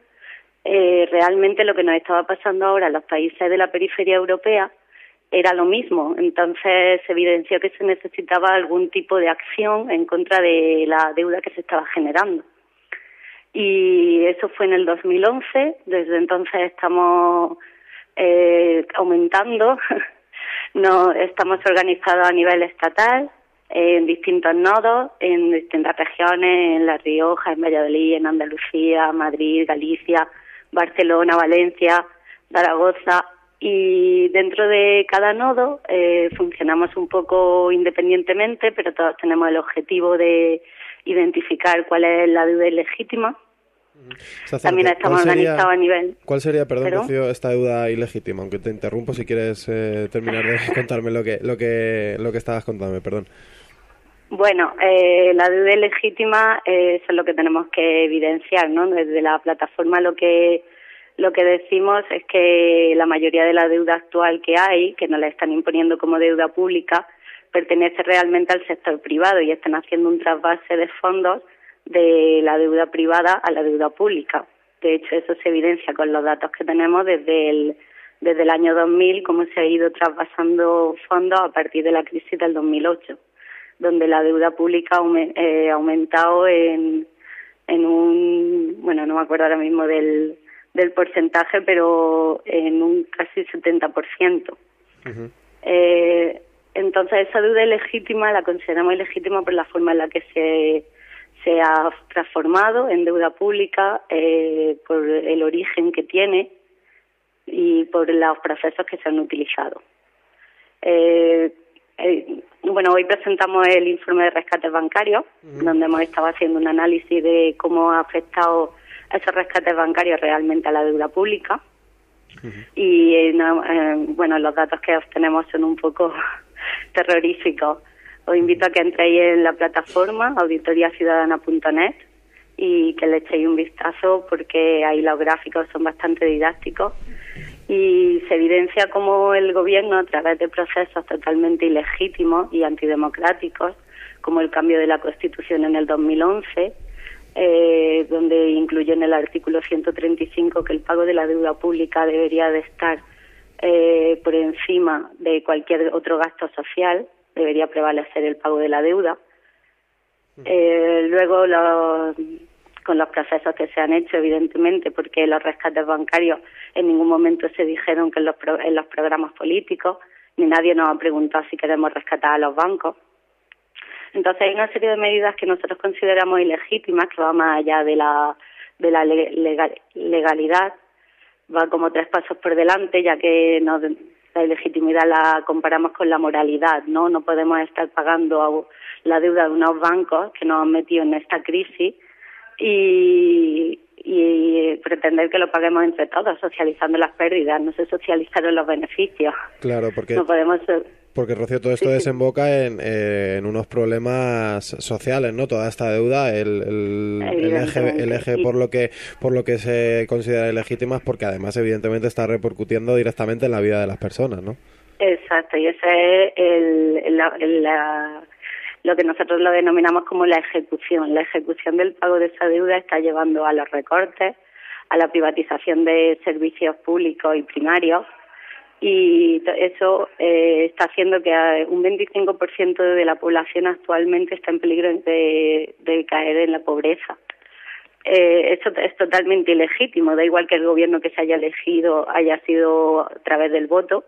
eh, realmente lo que nos estaba pasando ahora en los países de la periferia europea era lo mismo. Entonces se evidenció que se necesitaba algún tipo de acción en contra de la deuda que se estaba generando. Y eso fue en el 2011. Desde entonces estamos eh, aumentando. no estamos organizados a nivel estatal en distintos nodos, en distintas regiones, en La Rioja, en Valladolid, en Andalucía, Madrid, Galicia, Barcelona, Valencia, Zaragoza y dentro de cada nodo eh, funcionamos un poco independientemente, pero todos tenemos el objetivo de identificar cuál es la deuda ilegítima. También estamos ¿Cuál sería- organizados a nivel. ¿Cuál sería, perdón, esta deuda ilegítima? Aunque te interrumpo si quieres eh, terminar de contarme lo que, lo que, lo que estabas contándome, perdón. Bueno, eh, la deuda ilegítima eh, eso es lo que tenemos que evidenciar, ¿no? Desde la plataforma lo que lo que decimos es que la mayoría de la deuda actual que hay, que nos la están imponiendo como deuda pública, pertenece realmente al sector privado y están haciendo un trasvase de fondos de la deuda privada a la deuda pública. De hecho, eso se evidencia con los datos que tenemos desde el desde el año 2000, cómo se ha ido trasvasando fondos a partir de la crisis del 2008 donde la deuda pública eh, ha aumentado en, en un, bueno, no me acuerdo ahora mismo del, del porcentaje, pero en un casi 70%. Eh, entonces, esa deuda ilegítima la consideramos ilegítima por la forma en la que se, se ha transformado en deuda pública, eh, por el origen que tiene y por los procesos que se han utilizado. Eh, eh, bueno, hoy presentamos el informe de rescates bancarios, donde hemos estado haciendo un análisis de cómo ha afectado esos rescates bancarios realmente a la deuda pública. Y eh, no, eh, bueno, los datos que obtenemos son un poco terroríficos. Os invito a que entréis en la plataforma auditoriaciudadana.net y que le echéis un vistazo porque ahí los gráficos son bastante didácticos y se evidencia cómo el gobierno, a través de procesos totalmente ilegítimos y antidemocráticos, como el cambio de la Constitución en el 2011, eh, donde incluyó en el artículo 135 que el pago de la deuda pública debería de estar eh, por encima de cualquier otro gasto social, debería prevalecer el pago de la deuda. Eh, luego, los- con los procesos que se han hecho, evidentemente, porque los rescates bancarios en ningún momento se dijeron que en los, pro- en los programas políticos, ni nadie nos ha preguntado si queremos rescatar a los bancos. Entonces hay una serie de medidas que nosotros consideramos ilegítimas, que va más allá de la, de la le- legal- legalidad, va como tres pasos por delante, ya que no, la ilegitimidad la comparamos con la moralidad, ¿no? No podemos estar pagando a- la deuda de unos bancos que nos han metido en esta crisis y, y pretender que lo paguemos entre todos, socializando las pérdidas, no se socializaron los beneficios. Claro, porque, No podemos porque Rocío, todo esto Sí, sí. desemboca en, eh, en unos problemas sociales, ¿no? Toda esta deuda, el, el, el eje, el eje sí. por lo que por lo que se considera ilegítima es porque además evidentemente está repercutiendo directamente en la vida de las personas, ¿no? Exacto, y ese es el, la- el- la- lo que nosotros lo denominamos como la ejecución. La ejecución del pago de esa deuda está llevando a los recortes, a la privatización de servicios públicos y primarios, y eso eh, está haciendo que eh, un 25% de la población actualmente está en peligro de, caer en la pobreza. Eh, esto es totalmente ilegítimo, da igual que el gobierno que se haya elegido haya sido a través del voto,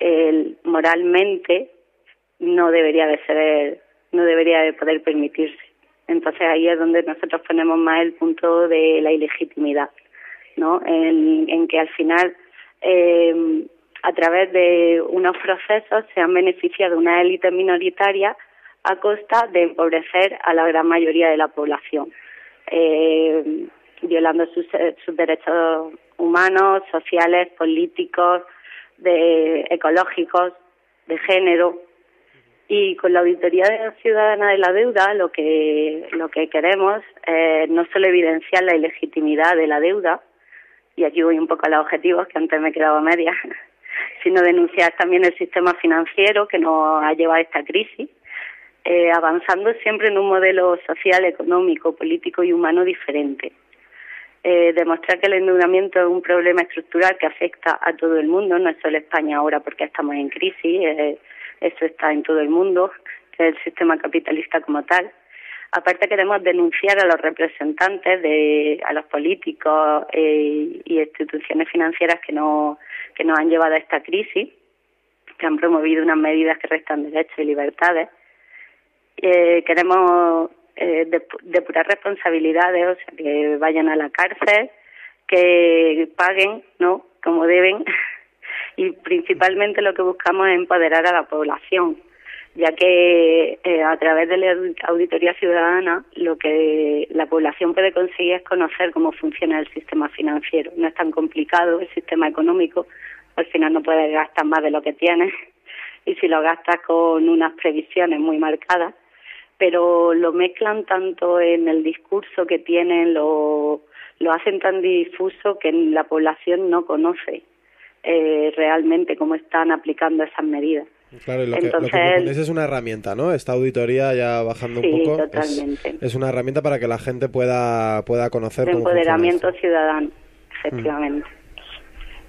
el- moralmente no debería de ser, no debería de poder permitirse. Entonces ahí es donde nosotros ponemos más el punto de la ilegitimidad, ¿no? En, que al final eh, a través de unos procesos se han beneficiado una élite minoritaria a costa de empobrecer a la gran mayoría de la población, eh, violando sus, eh, sus derechos humanos, sociales, políticos, de, ecológicos, de género. Y con la auditoría ciudadana de la deuda, lo que lo que queremos es no solo evidenciar la ilegitimidad de la deuda, y aquí voy un poco a los objetivos que antes me quedaba media, sino denunciar también el sistema financiero que nos ha llevado a esta crisis, eh, avanzando siempre en un modelo social, económico, político y humano diferente. Eh, demostrar que el endeudamiento es un problema estructural que afecta a todo el mundo, no es solo España ahora porque estamos en crisis, eh, eso está en todo el mundo, que es el sistema capitalista como tal. Aparte queremos denunciar a los representantes de, a los políticos eh, y instituciones financieras que no que nos han llevado a esta crisis, que han promovido unas medidas que restan derechos y libertades. Eh, queremos eh, dep- depurar responsabilidades, o sea, que vayan a la cárcel, que paguen, ¿no? Como deben. Y principalmente lo que buscamos es empoderar a la población, ya que eh, a través de la audi- auditoría ciudadana lo que la población puede conseguir es conocer cómo funciona el sistema financiero. No es tan complicado el sistema económico, al final no puedes gastar más de lo que tienes y si lo gastas con unas previsiones muy marcadas, pero lo mezclan tanto en el discurso que tienen, lo, lo hacen tan difuso que la población no conoce eh, realmente cómo están aplicando esas medidas. Claro, y lo, que, lo que Entonces- es una herramienta, ¿no? Esta auditoría ya bajando Sí, un poco totalmente. es una herramienta para que la gente pueda pueda conocer de cómo empoderamiento ciudadano, efectivamente.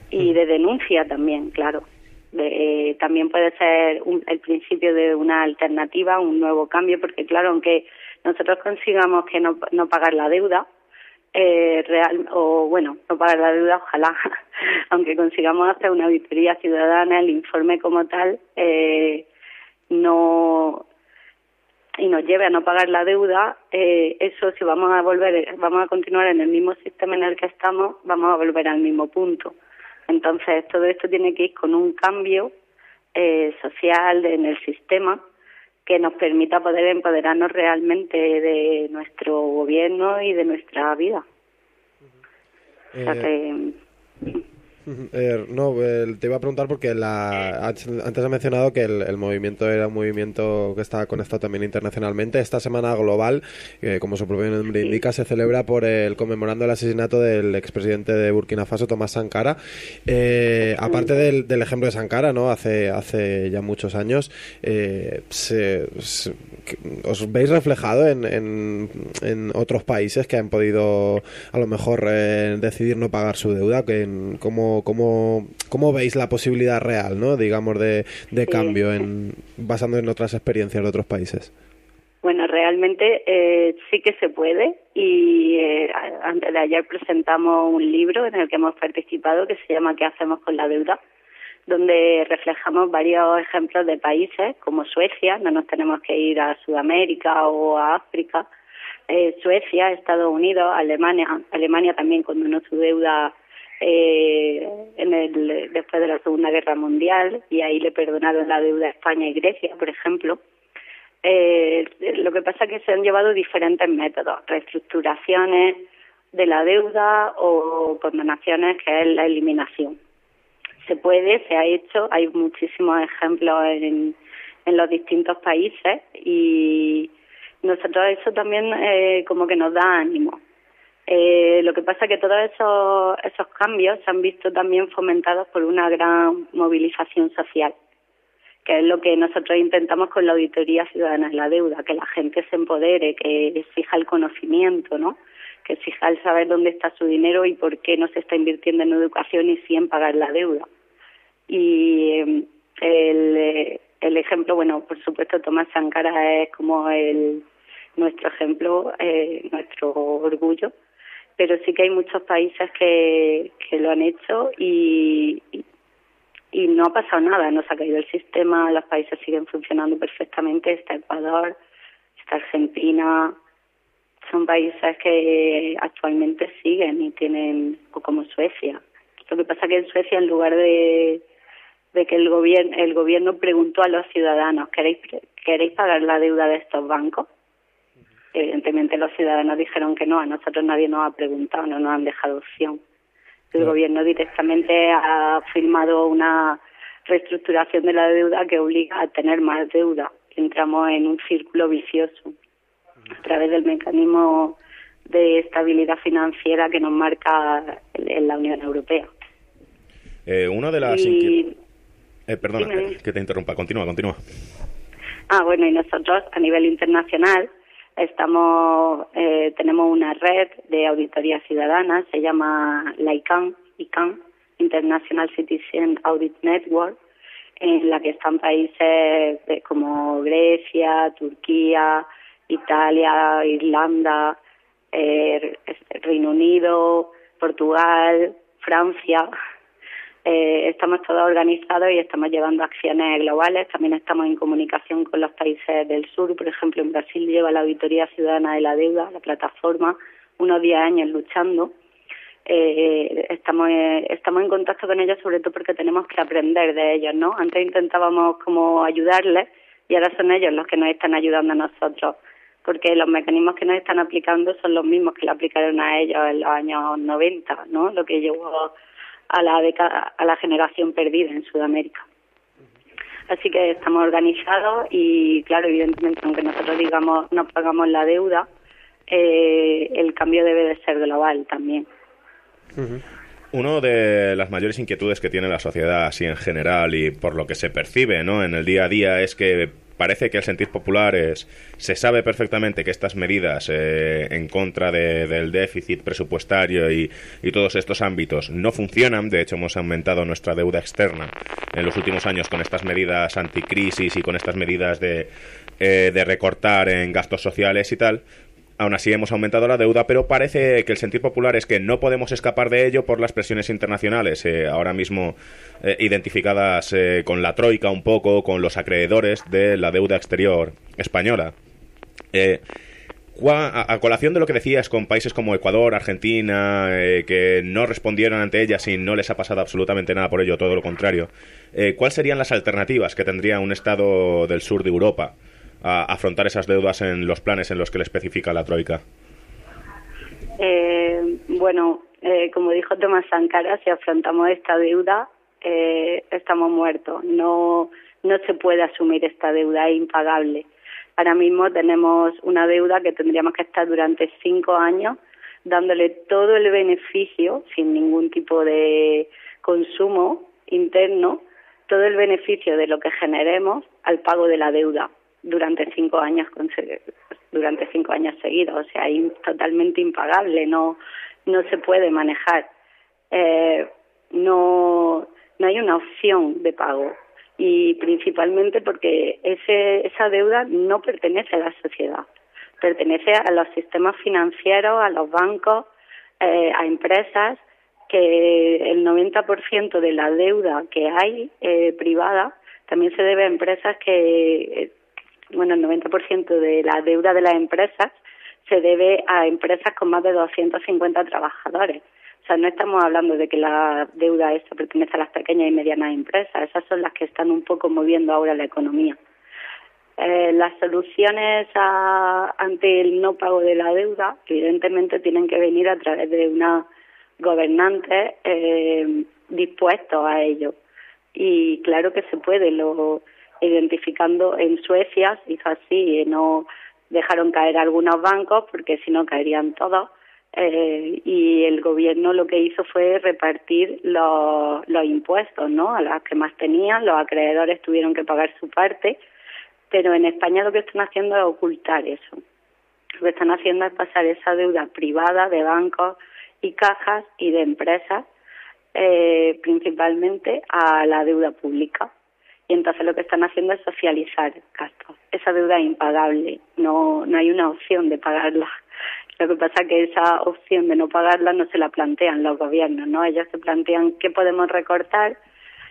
Y de denuncia también, claro. De- eh, también puede ser un- el principio de una alternativa, un nuevo cambio, porque claro, aunque nosotros consigamos que no, no pagar la deuda, eh, real o bueno, no pagar la deuda, ojalá, aunque consigamos hacer una auditoría ciudadana, el informe como tal, eh, no y nos lleve a no pagar la deuda, eh, eso si vamos a volver, vamos a continuar en el mismo sistema en el que estamos, vamos a volver al mismo punto. Entonces todo esto tiene que ir con un cambio eh, social en el sistema que nos permita poder empoderarnos realmente de nuestro gobierno y de nuestra vida. O sea Eh, que, eh, no, eh, te iba a preguntar porque la, antes has mencionado que el, el movimiento era un movimiento que estaba conectado también internacionalmente. Esta semana global, eh, como su propio nombre indica, se celebra por el conmemorando el asesinato del expresidente de Burkina Faso, Tomás Sankara. Eh, aparte del, del ejemplo de Sankara, ¿no? Hace, hace ya muchos años, se- se- que- ¿os veis reflejado en, en, en otros países que han podido a lo mejor decidir no pagar su deuda? Que en- ¿cómo, cómo, cómo veis la posibilidad real, ¿no? digamos, de, de Sí. cambio en, basando en otras experiencias de otros países? Bueno, realmente eh, sí que se puede y eh, antes de ayer presentamos un libro en el que hemos participado que se llama ¿Qué hacemos con la deuda? donde reflejamos varios ejemplos de países como Suecia, no nos tenemos que ir a Sudamérica o a África, eh, Suecia, Estados Unidos, Alemania, Alemania también condonó su deuda eh, en el, después de la Segunda Guerra Mundial y ahí le perdonaron la deuda a España y Grecia, por ejemplo. Eh, lo que pasa es que se han llevado diferentes métodos, reestructuraciones de la deuda o condonaciones, que es la eliminación. Se puede, se ha hecho, hay muchísimos ejemplos en, en los distintos países y nosotros eso también eh, como que nos da ánimo. Eh, lo que pasa es que todos esos, esos cambios se han visto también fomentados por una gran movilización social que es lo que nosotros intentamos con la auditoría ciudadana de la deuda, que la gente se empodere, que exija el conocimiento, ¿no? Que exija el saber dónde está su dinero y por qué no se está invirtiendo en educación y sí en pagar la deuda. Y el, el ejemplo, bueno, por supuesto, Tomás Sankara es como el nuestro ejemplo, eh, nuestro orgullo, pero sí que hay muchos países que, que lo han hecho y, y- y no ha pasado nada, no se ha caído el sistema, los países siguen funcionando perfectamente, está Ecuador, está Argentina, son países que actualmente siguen y tienen, o como Suecia. Lo que pasa que en Suecia en lugar de, de que el gobierno el gobierno preguntó a los ciudadanos, ¿queréis queréis pagar la deuda de estos bancos? Evidentemente los ciudadanos dijeron que no, a nosotros nadie nos ha preguntado, no nos han dejado opción. El gobierno directamente ha firmado una reestructuración de la deuda que obliga a tener más deuda. Entramos en un círculo vicioso a través del mecanismo de estabilidad financiera que nos marca en la Unión Europea. Eh, una de las Y-. Eh, perdona, eh, que te interrumpa. Continúa, continúa. Ah, bueno, y nosotros a nivel internacional estamos eh, tenemos una red de auditoría ciudadana, se llama la ICANN, ICANN, International Citizen Audit Network, en la que están países como Grecia, Turquía, Italia, Irlanda, eh, Reino Unido, Portugal, Francia. Eh, estamos todos organizados y estamos llevando acciones globales. También estamos en comunicación con los países del sur. Por ejemplo, en Brasil lleva la Auditoría Ciudadana de la Deuda, la plataforma, unos 10 años luchando. Eh, estamos, eh, estamos en contacto con ellos sobre todo porque tenemos que aprender de ellos, ¿no? Antes intentábamos como ayudarles y ahora son ellos los que nos están ayudando a nosotros porque los mecanismos que nos están aplicando son los mismos que le aplicaron a ellos en los años 90, ¿no? Lo que llevó a la década, a la generación perdida en Sudamérica. Así que estamos organizados y, claro, evidentemente, aunque nosotros digamos no pagamos la deuda, eh, el cambio debe de ser global también. Una de las mayores inquietudes que tiene la sociedad así en general y por lo que se percibe ¿no? en el día a día es que parece que el sentir popular es se sabe perfectamente que estas medidas eh, en contra de- del déficit presupuestario y, todos estos ámbitos no funcionan. De hecho, hemos aumentado nuestra deuda externa en los últimos años con estas medidas anticrisis y con estas medidas de, eh, de recortar en gastos sociales y tal. Aún así hemos aumentado la deuda, pero parece que el sentir popular es que no podemos escapar de ello por las presiones internacionales, eh, ahora mismo eh, identificadas eh, con la troika un poco, con los acreedores de la deuda exterior española. A, a colación de lo que decías con países como Ecuador, Argentina, que no respondieron ante ellas y no les ha pasado absolutamente nada por ello, todo lo contrario, eh, ¿cuáles serían las alternativas que tendría un Estado del sur de Europa a afrontar esas deudas en los planes en los que le especifica la Troika? Eh, bueno, eh, como dijo Tomás Sankara, si afrontamos esta deuda, eh, estamos muertos. No, no se puede asumir esta deuda, es impagable. Ahora mismo tenemos una deuda que tendríamos que estar durante cinco años dándole todo el beneficio, sin ningún tipo de consumo interno, todo el beneficio de lo que generemos al pago de la deuda durante cinco años durante cinco años seguidos, o sea, es totalmente impagable, no no se puede manejar, eh, no no hay una opción de pago. Y principalmente porque ese, esa deuda no pertenece a la sociedad, pertenece a los sistemas financieros, a los bancos, eh, a empresas, que el 90% de la deuda que hay eh, privada también se debe a empresas que, eh, bueno, el 90% de la deuda de las empresas se debe a empresas con más de 250 trabajadores. O sea, no estamos hablando de que la deuda esa pertenece a las pequeñas y medianas empresas, esas son las que están un poco moviendo ahora la economía. Eh, las soluciones a- ante el no pago de la deuda, evidentemente, tienen que venir a través de una gobernantes eh, dispuestos a ello. Y claro que se puede, lo identificando en Suecia se hizo así, eh, no dejaron caer algunos bancos porque si no caerían todos. eh, y el gobierno lo que hizo fue repartir los, los impuestos, ¿no? A las que más tenían, los acreedores tuvieron que pagar su parte, pero en España lo que están haciendo es ocultar eso. Lo que están haciendo es pasar esa deuda privada de bancos y cajas y de empresas, eh, principalmente a la deuda pública. Y entonces lo que están haciendo es socializar gastos. Esa deuda es impagable, no, no hay una opción de pagarla. Lo que pasa es que esa opción de no pagarla no se la plantean los gobiernos, ¿no? Ellos se plantean qué podemos recortar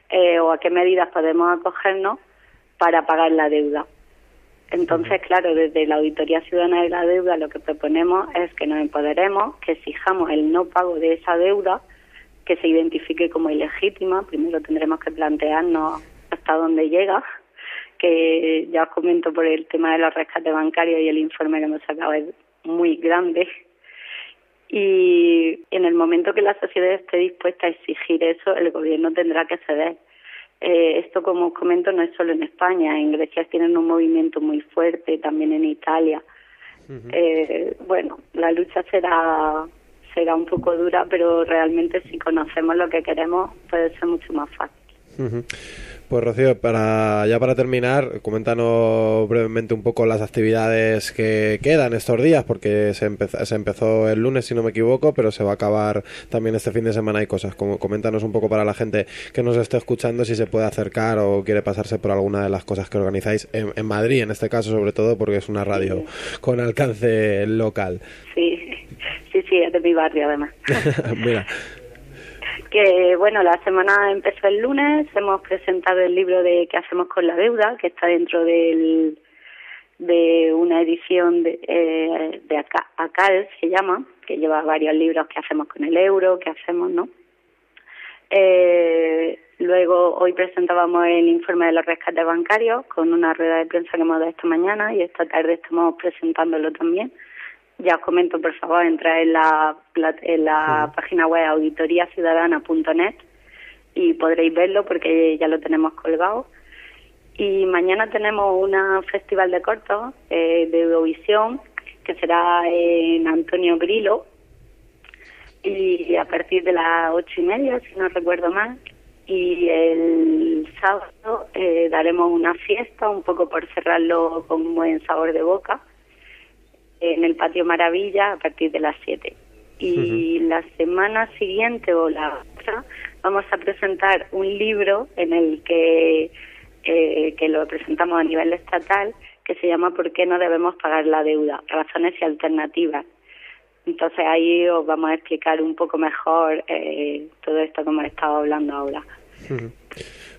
eh, o a qué medidas podemos acogernos para pagar la deuda. Entonces, claro, desde la Auditoría Ciudadana de la Deuda lo que proponemos es que nos empoderemos, que exijamos el no pago de esa deuda, que se identifique como ilegítima. Primero tendremos que plantearnos hasta dónde llega, que ya os comento por el tema de los rescates bancarios y el informe que hemos sacado es muy grande. Y en el momento que la sociedad esté dispuesta a exigir eso, el gobierno tendrá que ceder. Eh, esto, como os comento, no es solo en España. En Grecia tienen un movimiento muy fuerte, también en Italia. Eh, bueno, la lucha será será un poco dura, pero realmente si conocemos lo que queremos puede ser mucho más fácil. Pues Rocío, para ya para terminar, coméntanos brevemente un poco las actividades que quedan estos días, porque se, empezó, se empezó el lunes, si no me equivoco, pero se va a acabar también este fin de semana y cosas. Como, coméntanos un poco para la gente que nos esté escuchando si se puede acercar o quiere pasarse por alguna de las cosas que organizáis en, en Madrid, en este caso sobre todo, porque es una radio con alcance local. Sí, sí, sí, es de mi barrio además. Mira, que bueno, la semana empezó el lunes, hemos presentado el libro de ¿Qué hacemos con la deuda? que está dentro del, de una edición de, eh, de Aca- ACAL, se llama, que lleva varios libros ¿Qué hacemos con el euro? ¿Qué hacemos, no? Eh, luego, hoy presentábamos el informe de los rescates bancarios con una rueda de prensa que hemos dado esta mañana y esta tarde estamos presentándolo también. Ya os comento, por favor, entrar en la, en la página web auditoriaciudadana.net y podréis verlo porque ya lo tenemos colgado. Y mañana tenemos un festival de cortos eh, de Eurovisión que será en Antonio Grillo y a partir de las ocho y media, si no recuerdo mal. Y el sábado eh, daremos una fiesta, un poco por cerrarlo con un buen sabor de boca, en el Patio Maravilla a partir de las 7. Y la semana siguiente o la otra vamos a presentar un libro en el que, eh, que lo presentamos a nivel estatal que se llama ¿Por qué no debemos pagar la deuda? Razones y alternativas. Entonces ahí os vamos a explicar un poco mejor eh, todo esto que hemos estado hablando ahora.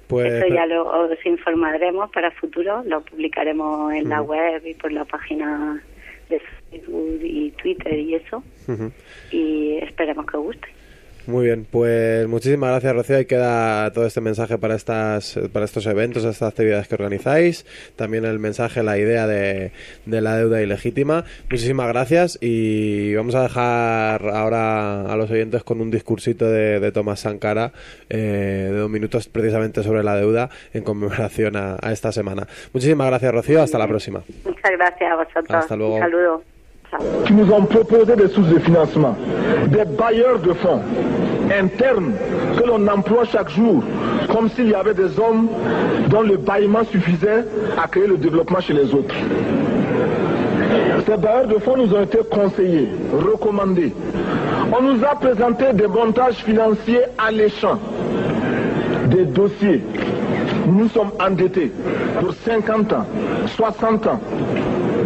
pues Eso ya lo, os informaremos para futuro, lo publicaremos en la web y por la página de Facebook y Twitter y eso, y esperemos que guste. Muy bien, pues muchísimas gracias Rocío. Ahí queda todo este mensaje para estas, para estos eventos, estas actividades que organizáis. También el mensaje, la idea de, de la deuda ilegítima. Muchísimas gracias y vamos a dejar ahora a los oyentes con un discursito de, de Tomás Sankara eh, de dos minutos precisamente sobre la deuda en conmemoración a, a esta semana. Muchísimas gracias Rocío. Hasta la próxima. Muchas gracias a vosotros. Hasta luego. Un saludo. Qui nous ont proposé des sources de financement, des bailleurs de fonds internes que l'on emploie chaque jour, comme s'il y avait des hommes dont le bâillement suffisait à créer le développement chez les autres. Ces bailleurs de fonds nous ont été conseillés, recommandés. On nous a présenté des montages financiers alléchants, des dossiers nous nous sommes endettés pour 50 ans, 60 ans,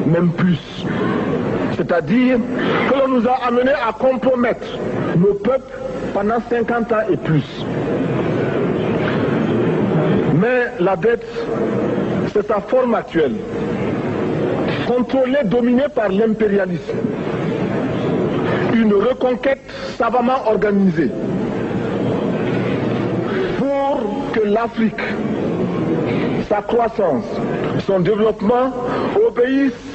même plus. C'est-à-dire que l'on nous a amenés à compromettre nos peuples pendant 50 ans et plus. Mais la dette, c'est sa forme actuelle. Contrôlée, dominée par l'impérialisme. Une reconquête savamment organisée pour que l'Afrique, sa croissance, son développement obéissent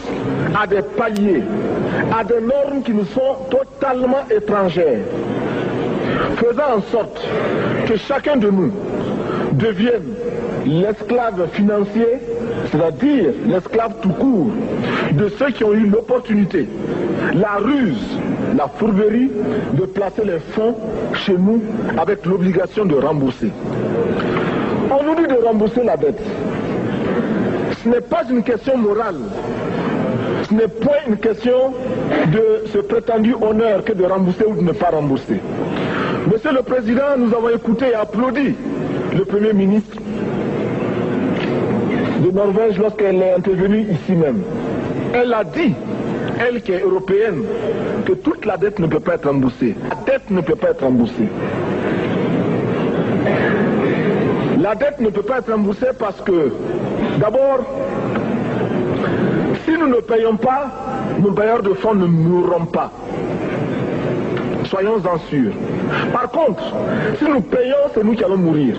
à des paliers, à des normes qui nous sont totalement étrangères, faisant en sorte que chacun de nous devienne l'esclave financier, c'est-à-dire l'esclave tout court, de ceux qui ont eu l'opportunité, la ruse, la fourberie de placer les fonds chez nous avec l'obligation de rembourser. On nous dit de rembourser la dette. Ce n'est pas une question morale. Ce n'est point une question de ce prétendu honneur que de rembourser ou de ne pas rembourser. Monsieur le Président, nous avons écouté et applaudi le Premier ministre de Norvège lorsqu'elle est intervenue ici même. Elle a dit, elle qui est européenne, que toute la dette ne peut pas être remboursée. La dette ne peut pas être remboursée. La dette ne peut pas être remboursée parce que, d'abord, si nous ne payons pas, nos bailleurs de fonds ne mourront pas. Soyons-en sûrs. Par contre, si nous payons, c'est nous qui allons mourir.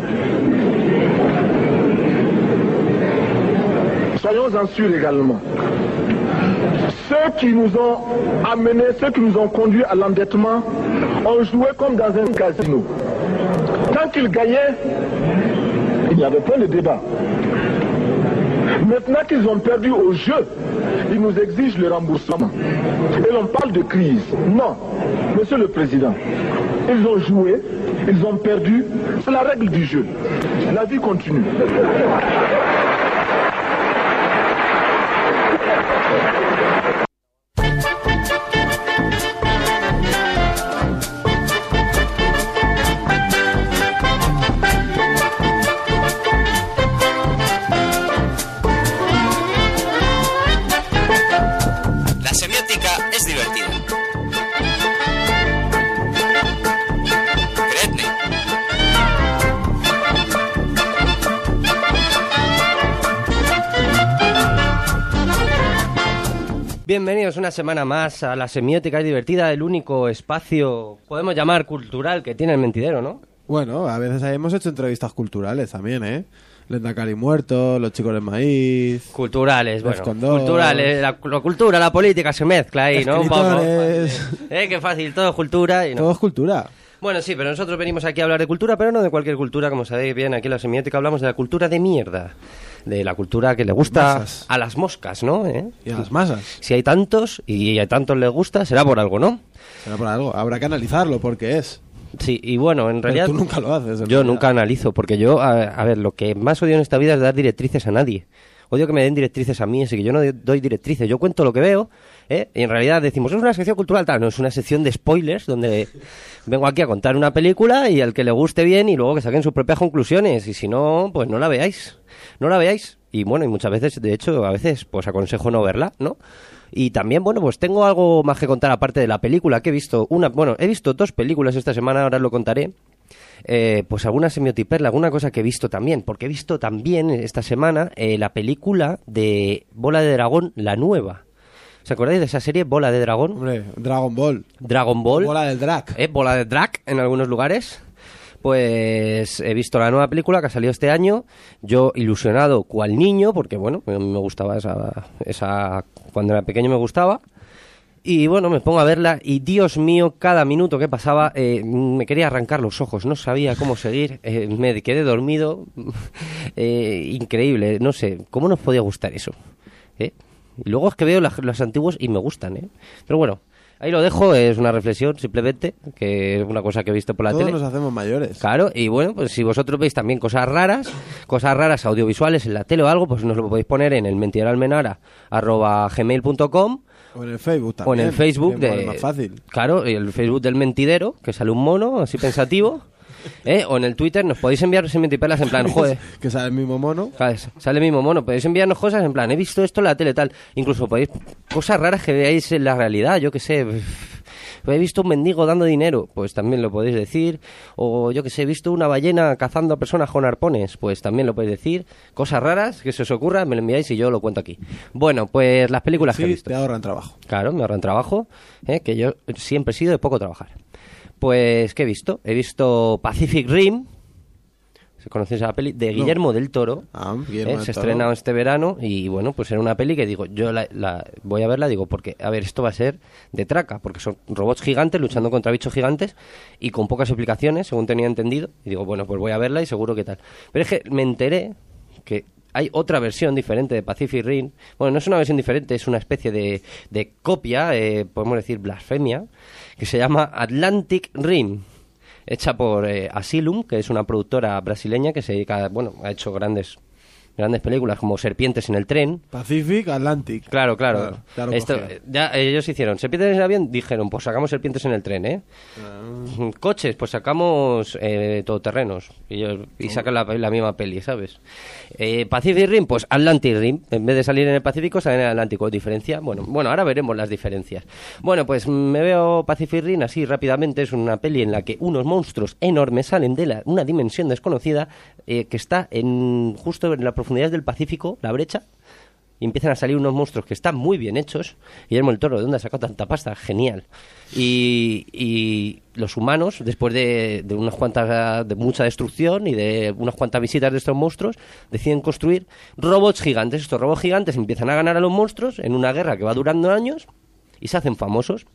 Soyons-en sûrs également. Ceux qui nous ont amenés, ceux qui nous ont conduits à l'endettement, ont joué comme dans un casino. Tant qu'ils gagnaient, il n'y avait pas de débat. Maintenant qu'ils ont perdu au jeu, ils nous exigent le remboursement. Et l'on parle de crise. Non, Monsieur le Président, ils ont joué, ils ont perdu. C'est la règle du jeu. La vie continue. Bienvenidos una semana más a la semiótica es divertida, el único espacio, podemos llamar cultural, que tiene el mentidero, ¿no? Bueno, a veces hemos hecho entrevistas culturales también, ¿eh? Lendakari muerto, los chicos del maíz. Culturales, bueno. Escondor. Culturales, la, la cultura, la política se mezcla ahí, ¿no? Un poco. Escritores. Eh, qué fácil, todo es cultura y no. Todo es cultura. Bueno, sí, pero nosotros venimos aquí a hablar de cultura, pero no de cualquier cultura, como sabéis bien, aquí en la semiótica hablamos de la cultura de mierda. De la cultura que le gusta Masas. a las moscas, ¿no? ¿Eh? Y a las masas. Si hay tantos y a tantos les gusta, será por algo, ¿no? Será por algo. Habrá que analizarlo porque es. Sí, y bueno, en Pero realidad... tú nunca lo haces. en Yo realidad. nunca analizo, porque yo, a, a ver, lo que más odio en esta vida es dar directrices a nadie. Odio que me den directrices a mí, así que yo no doy directrices. Yo cuento lo que veo, ¿eh? y en realidad decimos, es una sección cultural tal, no, es una sección de spoilers, donde vengo aquí a contar una película y al que le guste bien y luego que saquen sus propias conclusiones. Y si no, pues no la veáis. No la veáis. Y bueno, y muchas veces, de hecho, a veces, pues aconsejo no verla, ¿no? Y también, bueno, pues tengo algo más que contar aparte de la película que he visto. Una, bueno, he visto dos películas esta semana, ahora lo contaré. Eh, pues alguna semiotiperla, alguna cosa que he visto también, porque he visto también esta semana eh, la película de Bola de Dragón, la nueva. ¿Os acordáis de esa serie Bola de Dragón? Hombre, Dragon Ball. Dragon Ball. Bola del drag. ¿Eh? Bola de drag en algunos lugares. Pues he visto la nueva película que ha salido este año. Yo ilusionado cual niño, porque bueno, a mí me gustaba esa, esa. Cuando era pequeño me gustaba. Y bueno, me pongo a verla y Dios mío, cada minuto que pasaba eh, me quería arrancar los ojos, no sabía cómo seguir, eh, me quedé dormido, Eh, increíble, no sé, ¿cómo nos podía gustar eso? ¿Eh? Y luego es que veo las, los antiguos y me gustan, ¿eh? Pero bueno, ahí lo dejo, es una reflexión simplemente, que es una cosa que he visto por la Todos tele. nos hacemos mayores. Claro, y bueno, pues si vosotros veis también cosas raras, cosas raras audiovisuales en la tele o algo, pues nos lo podéis poner en el mentideralmenara.gmail.com O en el Facebook o en también. el Facebook de... es más fácil. Claro, el Facebook del mentidero, que sale un mono, así pensativo. ¿Eh? O en el Twitter nos podéis enviar sementipelas en plan, joder. que sale el mismo mono. ¿sabes? Sale el mismo mono. Podéis enviarnos cosas en plan, he visto esto en la tele tal. Incluso podéis. Cosas raras que veáis en la realidad, yo que sé. He visto un mendigo dando dinero, pues también lo podéis decir. O yo que sé, he visto una ballena cazando a personas con arpones, pues también lo podéis decir. Cosas raras que se os ocurra, me lo enviáis y yo lo cuento aquí. Bueno, pues las películas que he Sí, visto. te ahorran trabajo. Claro, me ahorran trabajo, ¿eh? que yo siempre he sido de poco trabajar. Pues, ¿qué he visto? He visto Pacific Rim. ¿Se conoce esa peli? De No. Guillermo del Toro. Ah, Guillermo ¿eh? del Se ha estrenado este verano y bueno, pues era una peli que digo, yo la, la- voy a verla, digo, porque, a ver, esto va a ser de traca, porque son robots gigantes luchando contra bichos gigantes y con pocas explicaciones, según tenía entendido. Y digo, bueno, pues voy a verla y seguro que tal. Pero es que me enteré que hay otra versión diferente de Pacific Rim. Bueno, no es una versión diferente, es una especie de, de copia, eh, podemos decir blasfemia, que se llama Atlantic Rim hecha por eh, Asylum, que es una productora brasileña que se dedica, bueno, ha hecho grandes grandes películas como Serpientes en el tren. Pacific, Atlantic. Claro, claro. Claro, ya Esto, eh, ya ellos hicieron Serpientes en el avión, dijeron, pues sacamos Serpientes en el tren, ¿eh? Ah. Coches, pues sacamos eh, todoterrenos. Y, ellos- y Oh. sacan la, la misma peli, ¿sabes? Eh, Pacific Rim, pues Atlantic Rim. En vez de salir en el Pacífico, sale en el Atlántico. ¿Diferencia? Bueno, bueno, ahora veremos las diferencias. Bueno, pues me veo Pacific Rim así rápidamente. Es una peli en la que unos monstruos enormes salen de la- una dimensión desconocida eh, que está en justo en la profundidad del Pacífico, la brecha, y empiezan a salir unos monstruos que están muy bien hechos. Guillermo el Toro, ¿de dónde ha sacado tanta pasta? Genial. Y, los humanos, después de, de unas cuantas, de mucha destrucción y de unas cuantas visitas de estos monstruos, deciden construir robots gigantes. Estos robots gigantes empiezan a ganar a los monstruos en una guerra que va durando años y se hacen famosos.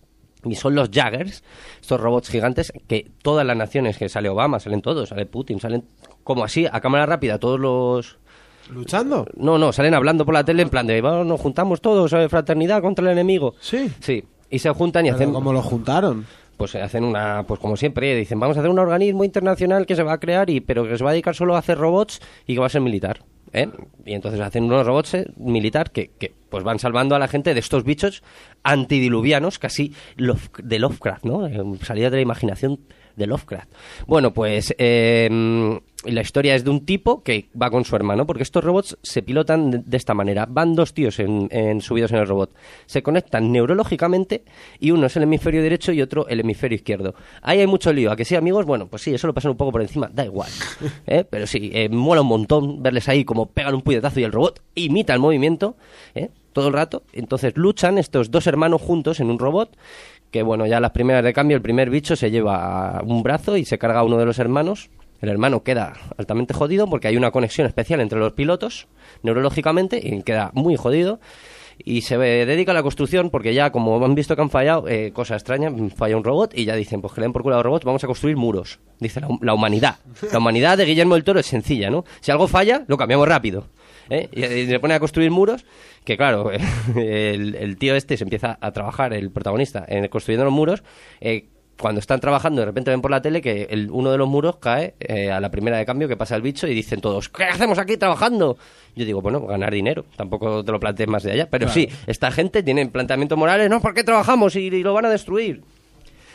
Y son los Jaggers, estos robots gigantes que todas las naciones que sale Obama, salen todos, sale Putin, salen como así, a cámara rápida, todos los, ¿Luchando? no, no, salen hablando por la tele en plan de, "Vamos, nos juntamos todos, ¿sabes? fraternidad contra el enemigo. Sí. Sí. Y se juntan y Pero hacen... ¿Cómo lo juntaron? Pues eh, hacen una, pues como siempre, dicen, vamos a hacer un organismo internacional que se va a crear, y pero que se va a dedicar solo a hacer robots y que va a ser militar. ¿eh? Y entonces hacen unos robots eh, militar que, que pues van salvando a la gente de estos bichos antidiluvianos, casi Love- de Lovecraft, ¿no? Eh, Salida de la imaginación de Lovecraft. Bueno, pues eh, la historia es de un tipo que va con su hermano, porque estos robots se pilotan de, de esta manera. Van dos tíos en, en- subidos en el robot. Se conectan neurológicamente y uno es el hemisferio derecho y otro el hemisferio izquierdo. Ahí hay mucho lío. ¿A que sí, amigos? Bueno, pues sí, eso lo pasan un poco por encima. Da igual. ¿eh? Pero sí, eh, mola un montón verles ahí como pegan un puñetazo y el robot imita el movimiento. ¿eh? todo el rato. Entonces luchan estos dos hermanos juntos en un robot. Que bueno, ya las primeras de cambio, el primer bicho se lleva un brazo y se carga a uno de los hermanos. El hermano queda altamente jodido porque hay una conexión especial entre los pilotos neurológicamente y queda muy jodido. Y se dedica a la construcción porque ya, como han visto que han fallado, eh, cosa extraña, falla un robot y ya dicen, pues que le den por culo a los robots, vamos a construir muros. Dice la, la humanidad. La humanidad de Guillermo del Toro es sencilla, ¿no? Si algo falla, lo cambiamos rápido. ¿eh? Y, y se pone a construir muros, que claro, el, el tío este se empieza a trabajar, el protagonista, en construyendo los muros. eh, cuando están trabajando, de repente ven por la tele que el, uno de los muros cae eh, a la primera de cambio que pasa el bicho y dicen todos, ¿qué hacemos aquí trabajando? Yo digo, bueno, ganar dinero, tampoco te lo plantees más de allá. Pero Claro. sí, esta gente tiene planteamientos morales, no, ¿por qué trabajamos y, y lo van a destruir?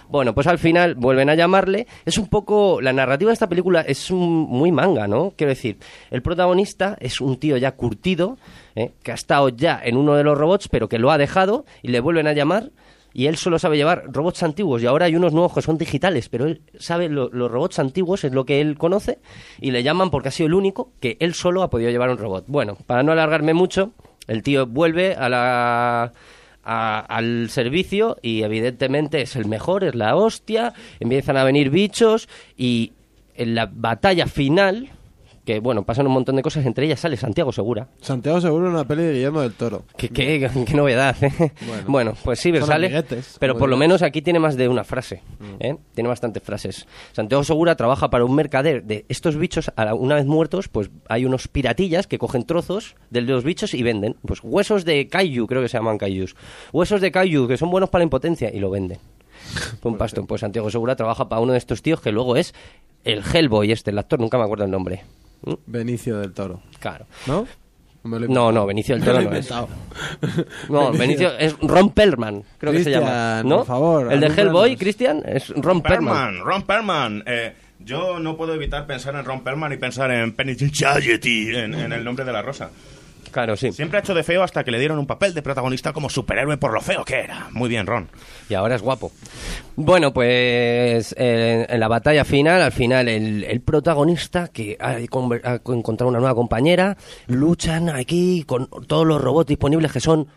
Bueno, pues al final vuelven a llamarle. Es un poco. La narrativa de esta película es un- muy manga, ¿no? Quiero decir, el protagonista es un tío ya curtido, ¿eh? que ha estado ya en uno de los robots, pero que lo ha dejado y le vuelven a llamar. Y él solo sabe llevar robots antiguos y ahora hay unos nuevos que son digitales, pero él sabe lo- los robots antiguos, es lo que él conoce, y le llaman porque ha sido el único que él solo ha podido llevar un robot. Bueno, para no alargarme mucho, el tío vuelve a la, a- al servicio y evidentemente es el mejor, es la hostia, empiezan a venir bichos y en la batalla final, que bueno, pasan un montón de cosas, entre ellas sale Santiago Segura. Santiago Seguro en una peli de Guillermo del Toro. Qué, qué- qué novedad, ¿eh? Bueno, pues sí, sale, pero por lo menos aquí tiene más de una frase, ¿eh? Tiene bastantes frases. Santiago Segura trabaja para un mercader de estos bichos, una vez muertos, pues hay unos piratillas que cogen trozos de los bichos y venden. Pues huesos de kaiju, creo que se llaman kaijus. Huesos de kaiju que son buenos para la impotencia y lo venden. Un pastón. Pues Santiago Segura trabaja para uno de estos tíos que luego es el Hellboy este, el actor, nunca me acuerdo el nombre. ¿Mm? Benicio del Toro. Claro. ¿No? Me lo he No, no, Benicio del Me lo Toro he no es. No, Benicio es Ron Perlman, creo que se llama. ¿No? por favor, El de. Hellboy, Cristian, es Ron Perlman. Perlman, Ron Perlman. Eh, yo no puedo evitar pensar en Ron Perlman y pensar en Penitentiary, en, en el nombre de la rosa. Claro, sí. Siempre ha hecho de feo hasta que le dieron un papel de protagonista como superhéroe por lo feo que era. Muy bien, Ron. Y ahora es guapo. Bueno, pues eh, en la batalla final, al final el, el protagonista que ha, ha encontrado una nueva compañera, luchan aquí con todos los robots disponibles que son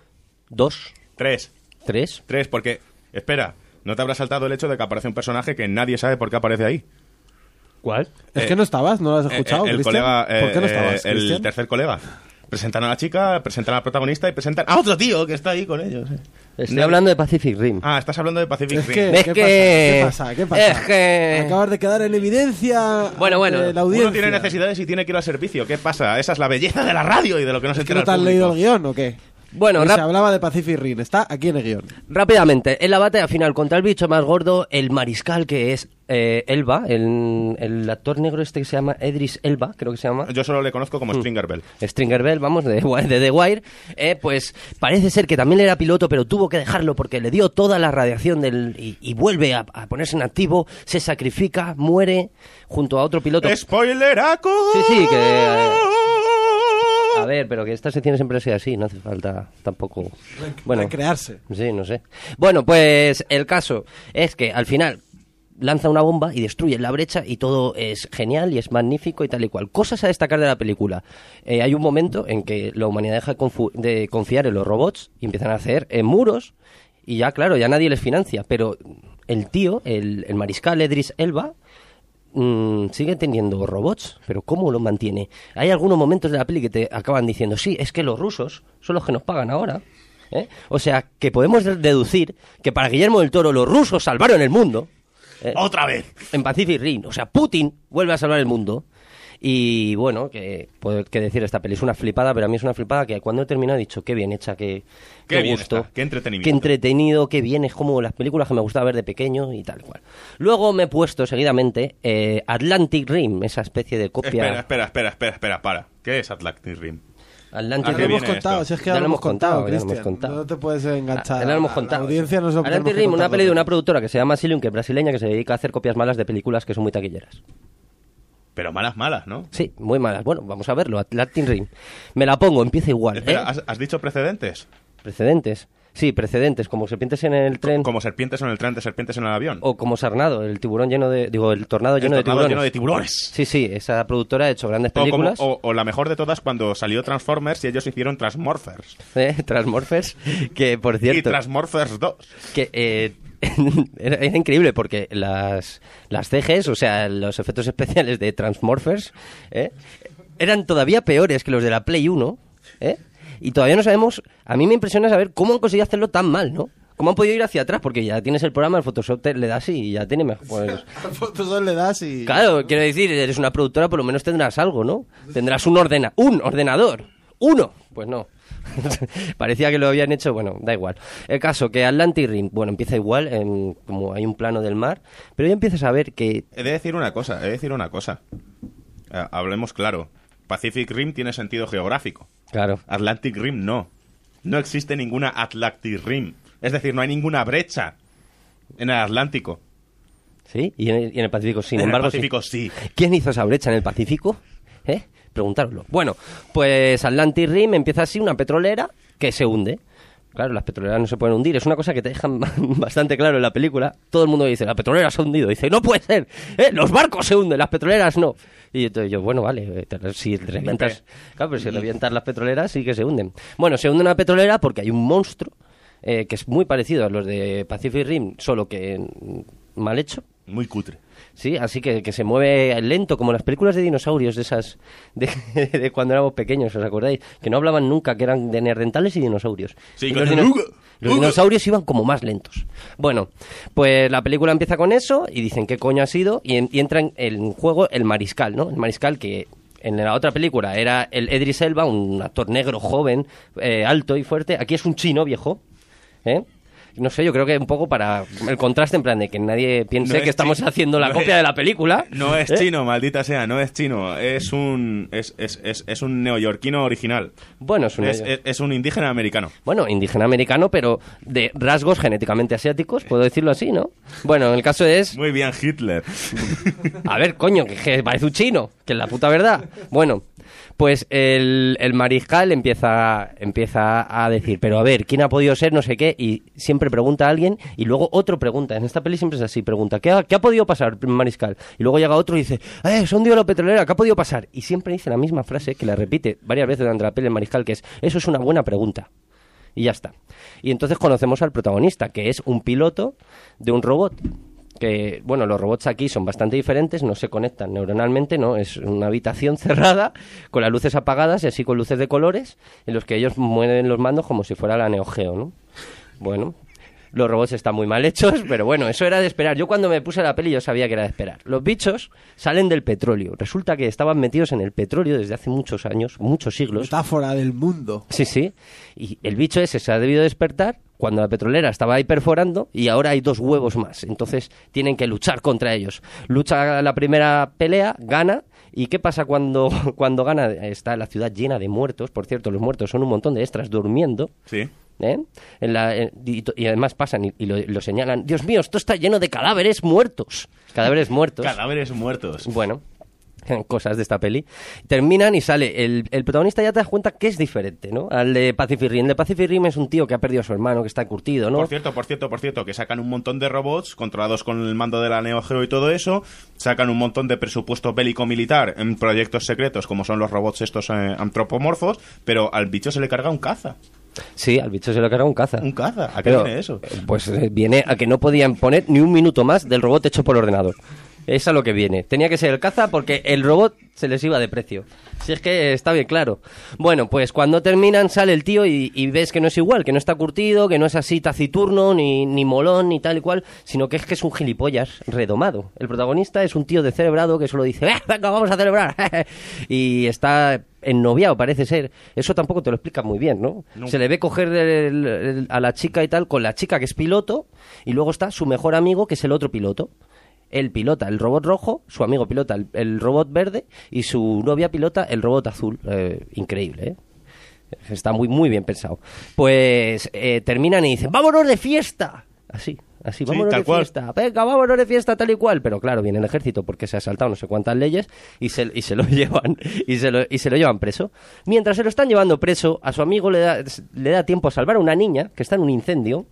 dos, Tres. tres. Tres, porque, espera, ¿no te habrá saltado el hecho de que aparece un personaje que nadie sabe por qué aparece ahí? ¿Cuál? Es Eh, que no estabas, no lo has escuchado, Eh, el colega, eh, ¿Por qué no eh, estabas, el tercer colega. Presentan a la chica, presentan al protagonista y presentan a otro tío que está ahí con ellos. eh. Estoy No- hablando de Pacific Rim. Ah, estás hablando de Pacific Es Rim. que, Es ¿qué, que- pasa? ¿Qué pasa? ¿Qué pasa? es que- Acabas de quedar en evidencia Bueno, bueno. la audiencia. Uno tiene necesidades y tiene que ir al servicio. ¿Qué pasa? Esa es la belleza de la radio y de lo que no se ¿Es que entera no te has leído el guion o qué? Bueno, se hablaba de Pacific Rim, está aquí en el guion. Rápidamente, en la batalla final contra el bicho más gordo, el mariscal que es eh, Elba, el, el actor negro este que se llama Edris Elba, creo que se llama. Yo solo le conozco como Stringer Bell. Stringer Bell, vamos, de, de The Wire, eh, pues parece ser que también era piloto, pero tuvo que dejarlo porque le dio toda la radiación del, y, y vuelve a, a ponerse en activo, se sacrifica, muere junto a otro piloto. ¡Spoileraco! Sí, sí, que... eh, a ver, pero que esta sección siempre sea así, no hace falta tampoco... Bueno, Recrearse. Sí, no sé. Bueno, pues el caso es que al final lanza una bomba y destruye la brecha y todo es genial y es magnífico y tal y cual. Cosas a destacar de la película. Eh, hay un momento en que la humanidad deja de confiar en los robots y empiezan a hacer eh, muros y ya, claro, ya nadie les financia. Pero el tío, el, el mariscal Edris Elba, mm, sigue teniendo robots, pero ¿cómo los mantiene? Hay algunos momentos de la peli que te acaban diciendo, sí, es que los rusos son los que nos pagan ahora. ¿eh? O sea, que podemos de- deducir que para Guillermo del Toro los rusos salvaron el mundo. ¿eh? ¡Otra vez! En Pacific Rim. O sea, Putin vuelve a salvar el mundo. Y bueno, que puedo que decir esta peli es una flipada, pero a mí es una flipada que cuando he terminado he dicho, qué bien hecha, qué, Qué bien gusto, está, qué entretenimiento. qué entretenido, qué bien, es como las películas que me gustaba ver de pequeño y tal cual. Luego me he puesto seguidamente eh, Atlantic Rim, esa especie de copia. Espera, espera, espera, espera, espera, para. ¿Qué es Atlantic Rim? Atlantic ¿A Ya qué lo hemos contado, esto? si es que Ya ya lo hemos contado, contado, ya lo hemos contado. No te puedes enganchar. Ya lo hemos a la contado. audiencia no se lo Atlantic Rim, una peli de una productora que se llama Asylum, que es brasileña, que se dedica a hacer copias malas de películas que son muy taquilleras. Pero malas, malas, ¿no? Sí, muy malas. Bueno, vamos a verlo. Atlantic Rim. Me la pongo, empieza igual. Espera, ¿eh? ¿has, has dicho precedentes? Precedentes. Sí, precedentes, como serpientes en el tren. Como serpientes en el tren de serpientes en el avión. O como Sarnado, el tiburón lleno de. Digo, el tornado lleno, de, tornado tiburones. lleno de tiburones. Sí, sí, esa productora ha hecho grandes O, como- películas. o- o la mejor de todas cuando salió Transformers y ellos hicieron Transmorphers. ¿eh? Transmorphers, que por Y cierto. Transmorphers 2. que eh, era, era increíble porque las, las CGs, o sea, los efectos especiales de Transmorphers, ¿eh? eran todavía peores que los de la Play 1, ¿eh? Y todavía no sabemos, a mí me impresiona saber cómo han conseguido hacerlo tan mal, ¿no? ¿Cómo han podido ir hacia atrás? Porque ya tienes el programa, el Photoshop te le das y ya tiene mejor. pues, Fotos le das y... Claro, quiero decir, eres una productora, por lo menos tendrás algo, ¿no? Tendrás un ordena un ordenador. Uno. Pues no. Parecía que lo habían hecho, bueno, da igual. El caso que Atlantic Rim, bueno, empieza igual, en- como hay un plano del mar, pero ya empiezas a ver que He de decir una cosa, he de decir una cosa. Eh, hablemos claro. Pacific Rim tiene sentido geográfico. Claro. Atlantic Rim no. No existe ninguna Atlantic Rim. Es decir, no hay ninguna brecha en el Atlántico. ¿Sí? Y en el, y en el Pacífico, sin En el embargo, Pacífico sí. ¿Quién hizo esa brecha en el Pacífico? ¿Eh? Preguntároslo. Bueno, pues Atlantic Rim empieza así, una petrolera que se hunde. Claro, las petroleras no se pueden hundir. Es una cosa que te dejan bastante claro en la película. Todo el mundo dice, la petrolera se ha hundido. Dice, no puede ser. ¿eh? Los barcos se hunden, las petroleras no. Y entonces yo, bueno, vale, eh, si revientas... Claro, pero si revientas las petroleras sí que se hunden. Bueno, se hunde una petrolera porque hay un monstruo eh, que es muy parecido a los de Pacific Rim, solo que mm, mal hecho. Muy cutre. Sí, así que, que se mueve lento, como las películas de dinosaurios de esas de, de cuando éramos pequeños, ¿os acordáis? Que no hablaban nunca, que eran de neandertales y dinosaurios. Sí, Y los, Uga, los Uga. dinosaurios iban como más lentos. Bueno, pues la película empieza con eso y dicen qué coño ha sido y, en- y entra en, en juego el mariscal, ¿no? El mariscal que en la otra película era el Edris Elba, un actor negro joven, eh, alto y fuerte. Aquí es un chino viejo, ¿eh? No sé, yo creo que un poco para el contraste, en plan de que nadie piense No es que estamos haciendo la no copia es- de la película. No es ¿eh? chino, maldita sea, no es chino. Es un es, es, es, un neoyorquino original. Bueno, es un es, un indígena americano. Bueno, indígena americano, pero de rasgos genéticamente asiáticos, puedo decirlo así, ¿no? Bueno, el caso es... Muy bien, Hitler. A ver, coño, que, que parece un chino, que es la puta verdad. Bueno, pues el, el mariscal empieza, empieza a decir, pero a ver, ¿quién ha podido ser? No sé qué, y siempre pregunta a alguien, y luego otro pregunta. En esta peli siempre es así, pregunta, ¿qué ha, qué ha podido pasar, mariscal? Y luego llega otro y dice, ¡eh, son dio la petrolera! ¿Qué ha podido pasar? Y siempre dice la misma frase, que la repite varias veces durante la peli el mariscal, que es, eso es una buena pregunta. Y ya está. Y entonces conocemos al protagonista, que es un piloto de un robot. Que, bueno, los robots aquí son bastante diferentes, no se conectan neuronalmente, ¿no? Es una habitación cerrada, con las luces apagadas y así con luces de colores, en los que ellos mueven los mandos como si fuera la Neo Geo, ¿no? Bueno, los robots están muy mal hechos, pero bueno, eso era de esperar. Yo cuando me puse la peli yo sabía que era de esperar. Los bichos salen del petróleo. Resulta que estaban metidos en el petróleo desde hace muchos años, muchos siglos. Metáfora del mundo. Sí, sí. Y el bicho ese se ha debido despertar cuando la petrolera estaba ahí perforando y ahora hay dos huevos más. Entonces tienen que luchar contra ellos. Lucha la primera pelea, gana. ¿Y qué pasa cuando, cuando gana? Está la ciudad llena de muertos. Por cierto, los muertos son un montón de extras durmiendo. Sí. ¿eh? En la- en- y, to- y además pasan y, y lo, lo señalan. Dios mío, esto está lleno de cadáveres muertos. Cadáveres muertos. Cadáveres muertos. Bueno, cosas de esta peli. Terminan y sale el, el protagonista ya te das cuenta que es diferente, ¿no? Al de Pacific Rim. El de Pacific Rim es un tío que ha perdido a su hermano, que está curtido, ¿no? Por cierto, por cierto, por cierto, que sacan un montón de robots controlados con el mando de la Neo Geo y todo eso, sacan un montón de presupuesto bélico-militar en proyectos secretos como son los robots estos eh, antropomorfos, pero al bicho se le carga un caza. Sí, al bicho se le carga un caza. Un caza, ¿a qué Pero, viene eso? Pues eh, viene a que no podían poner ni un minuto más del robot hecho por ordenador. Es a lo que viene. Tenía que ser el caza porque el robot se les iba de precio. Si es que está bien claro. Bueno, pues cuando terminan sale el tío y, y ves que no es igual, que no está curtido, que no es así taciturno, ni, ni molón, ni tal y cual, sino que es que es un gilipollas redomado. El protagonista es un tío descerebrado que solo dice, "Eh, venga, vamos a celebrar. y está ennoviado, parece ser. Eso tampoco te lo explica muy bien, ¿no? No. Se le ve coger el- el- a la chica y tal con la chica que es piloto y luego está su mejor amigo que es el otro piloto. Él pilota el robot rojo, su amigo pilota el, el robot verde y su novia pilota el robot azul. Eh, increíble, ¿eh? Está muy, muy bien pensado. Pues eh, terminan y dicen, vámonos de fiesta. Así, así, Sí, vámonos de cual. fiesta. Venga, vámonos de fiesta tal y cual. Pero claro, viene el ejército porque se ha saltado no sé cuántas leyes y se, y se lo llevan y se lo, y se lo llevan preso. Mientras se lo están llevando preso, a su amigo le da, le da tiempo a salvar a una niña que está en un incendio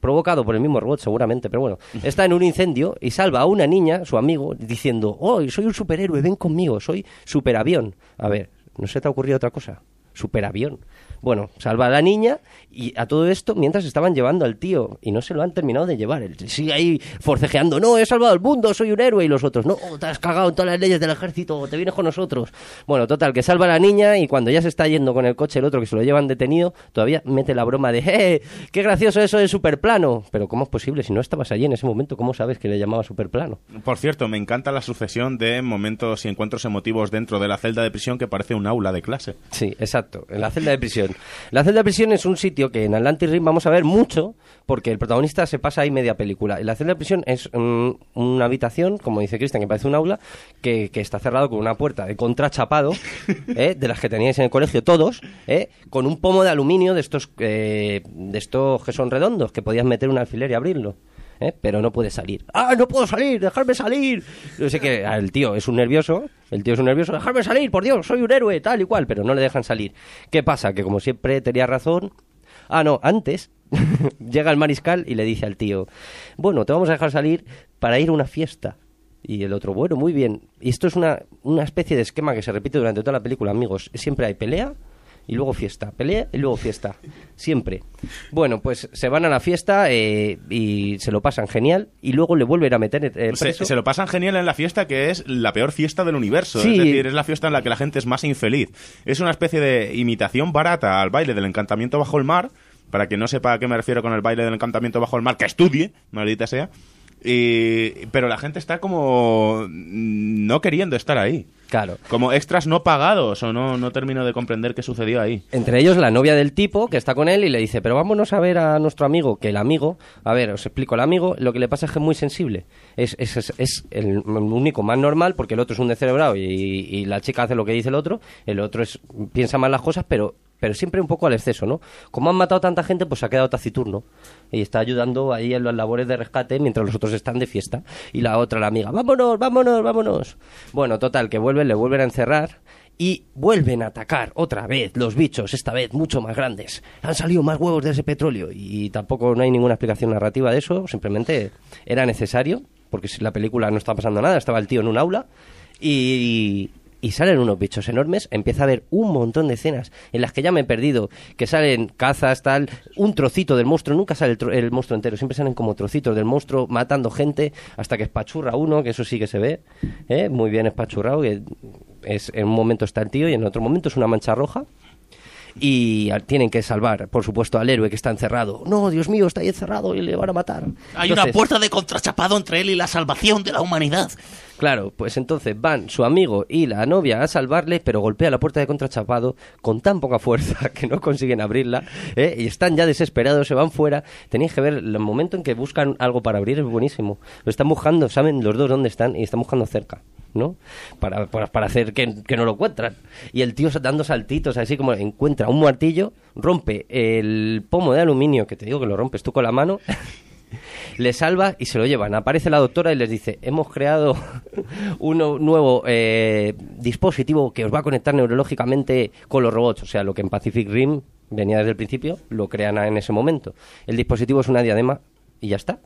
provocado por el mismo robot seguramente, pero bueno, está en un incendio y salva a una niña, su amigo, diciendo, oh, soy un superhéroe, ven conmigo, soy superavión. A ver, ¿no se te ha ocurrido otra cosa? Superavión. Bueno, salva a la niña y a todo esto mientras estaban llevando al tío y no se lo han terminado de llevar. Él sigue ahí forcejeando, no, he salvado al mundo, soy un héroe y los otros, no, te has cagado en todas las leyes del ejército, te vienes con nosotros. Bueno, total, que salva a la niña y cuando ya se está yendo con el coche el otro que se lo llevan detenido, todavía mete la broma de, ¡eh! ¡Qué gracioso eso de superplano! Pero ¿cómo es posible? Si no estabas allí en ese momento, ¿cómo sabes que le llamaba superplano? Por cierto, me encanta la sucesión de momentos y encuentros emotivos dentro de la celda de prisión que parece un aula de clase. Sí, exacto, en la celda de prisión. La celda de prisión es un sitio que en Atlantic Rim vamos a ver mucho porque el protagonista se pasa ahí media película. Y la celda de prisión es mm, una habitación, como dice Cristian, que parece un aula, que, que está cerrado con una puerta de contrachapado, ¿eh? de las que teníais en el colegio todos, ¿eh? con un pomo de aluminio de estos, eh, de estos que son redondos, que podías meter un alfiler y abrirlo. ¿Eh? pero no puede salir. ¡Ah, no puedo salir! ¡Dejarme salir! Yo sé que el tío es un nervioso, el tío es un nervioso, ¡dejarme salir! ¡Por Dios, soy un héroe! Tal y cual, pero no le dejan salir. ¿Qué pasa? Que como siempre tenía razón. Ah, no, antes llega el mariscal y le dice al tío, bueno, te vamos a dejar salir para ir a una fiesta. Y el otro, bueno, muy bien. Y esto es una, una especie de esquema que se repite durante toda la película, amigos. Siempre hay pelea, y luego fiesta, pelea y luego fiesta, siempre. Bueno, pues se van a la fiesta eh, y se lo pasan genial y luego le vuelven a meter eh, Se, preso. se lo pasan genial en la fiesta que es la peor fiesta del universo. Sí. Es decir, es la fiesta en la que la gente es más infeliz. Es una especie de imitación barata al baile del encantamiento bajo el mar. Para que no sepa a qué me refiero con el baile del encantamiento bajo el mar, que estudie, maldita sea. Y- pero la gente está como mm, no queriendo estar ahí. Claro. Como extras no pagados, o no, no termino de comprender qué sucedió ahí. Entre ellos la novia del tipo que está con él y le dice, pero vámonos a ver a nuestro amigo, que el amigo, a ver, os explico, el amigo lo que le pasa es que es muy sensible. Es, es, es, es el único más normal porque el otro es un descerebrado y, y la chica hace lo que dice el otro, el otro es piensa más las cosas, pero pero siempre un poco al exceso, ¿no? Como han matado tanta gente, pues ha quedado taciturno y está ayudando ahí en las labores de rescate mientras los otros están de fiesta. Y la otra, la amiga, vámonos, vámonos, vámonos. Bueno, total, que vuelven, le vuelven a encerrar y vuelven a atacar otra vez los bichos, esta vez mucho más grandes. Han salido más huevos de ese petróleo y tampoco no hay ninguna explicación narrativa de eso, simplemente era necesario, porque si la película no está pasando nada, estaba el tío en un aula y, y salen unos bichos enormes, empieza a haber un montón de escenas en las que ya me he perdido, que salen cazas, tal, un trocito del monstruo, nunca sale el, el monstruo entero, siempre salen como trocitos del monstruo matando gente hasta que espachurra uno, que eso sí que se ve, ¿eh? muy bien espachurrado, que es, en un momento está el tío y en otro momento es una mancha roja. Y tienen que salvar, por supuesto, al héroe que está encerrado. No, Dios mío, está ahí encerrado y le van a matar. Hay una puerta de contrachapado entre él y la salvación de la humanidad. Claro, pues entonces van su amigo y la novia a salvarle, pero golpea la puerta de contrachapado con tan poca fuerza que no consiguen abrirla ¿eh? y están ya desesperados, se van fuera. Tenéis que ver el momento en que buscan algo para abrir, es buenísimo. Lo están buscando, saben los dos dónde están y están buscando cerca, ¿no? Para, para, hacer que, no lo encuentran. Y el tío dando saltitos, así como encuentra un martillo, rompe el pomo de aluminio, que te digo que lo rompes tú con la mano. le salva y se lo llevan. Aparece la doctora y les dice, hemos creado un nuevo eh, dispositivo que os va a conectar neurológicamente con los robots. O sea, lo que en Pacific Rim venía desde el principio, lo crean en ese momento. El dispositivo es una diadema y ya está.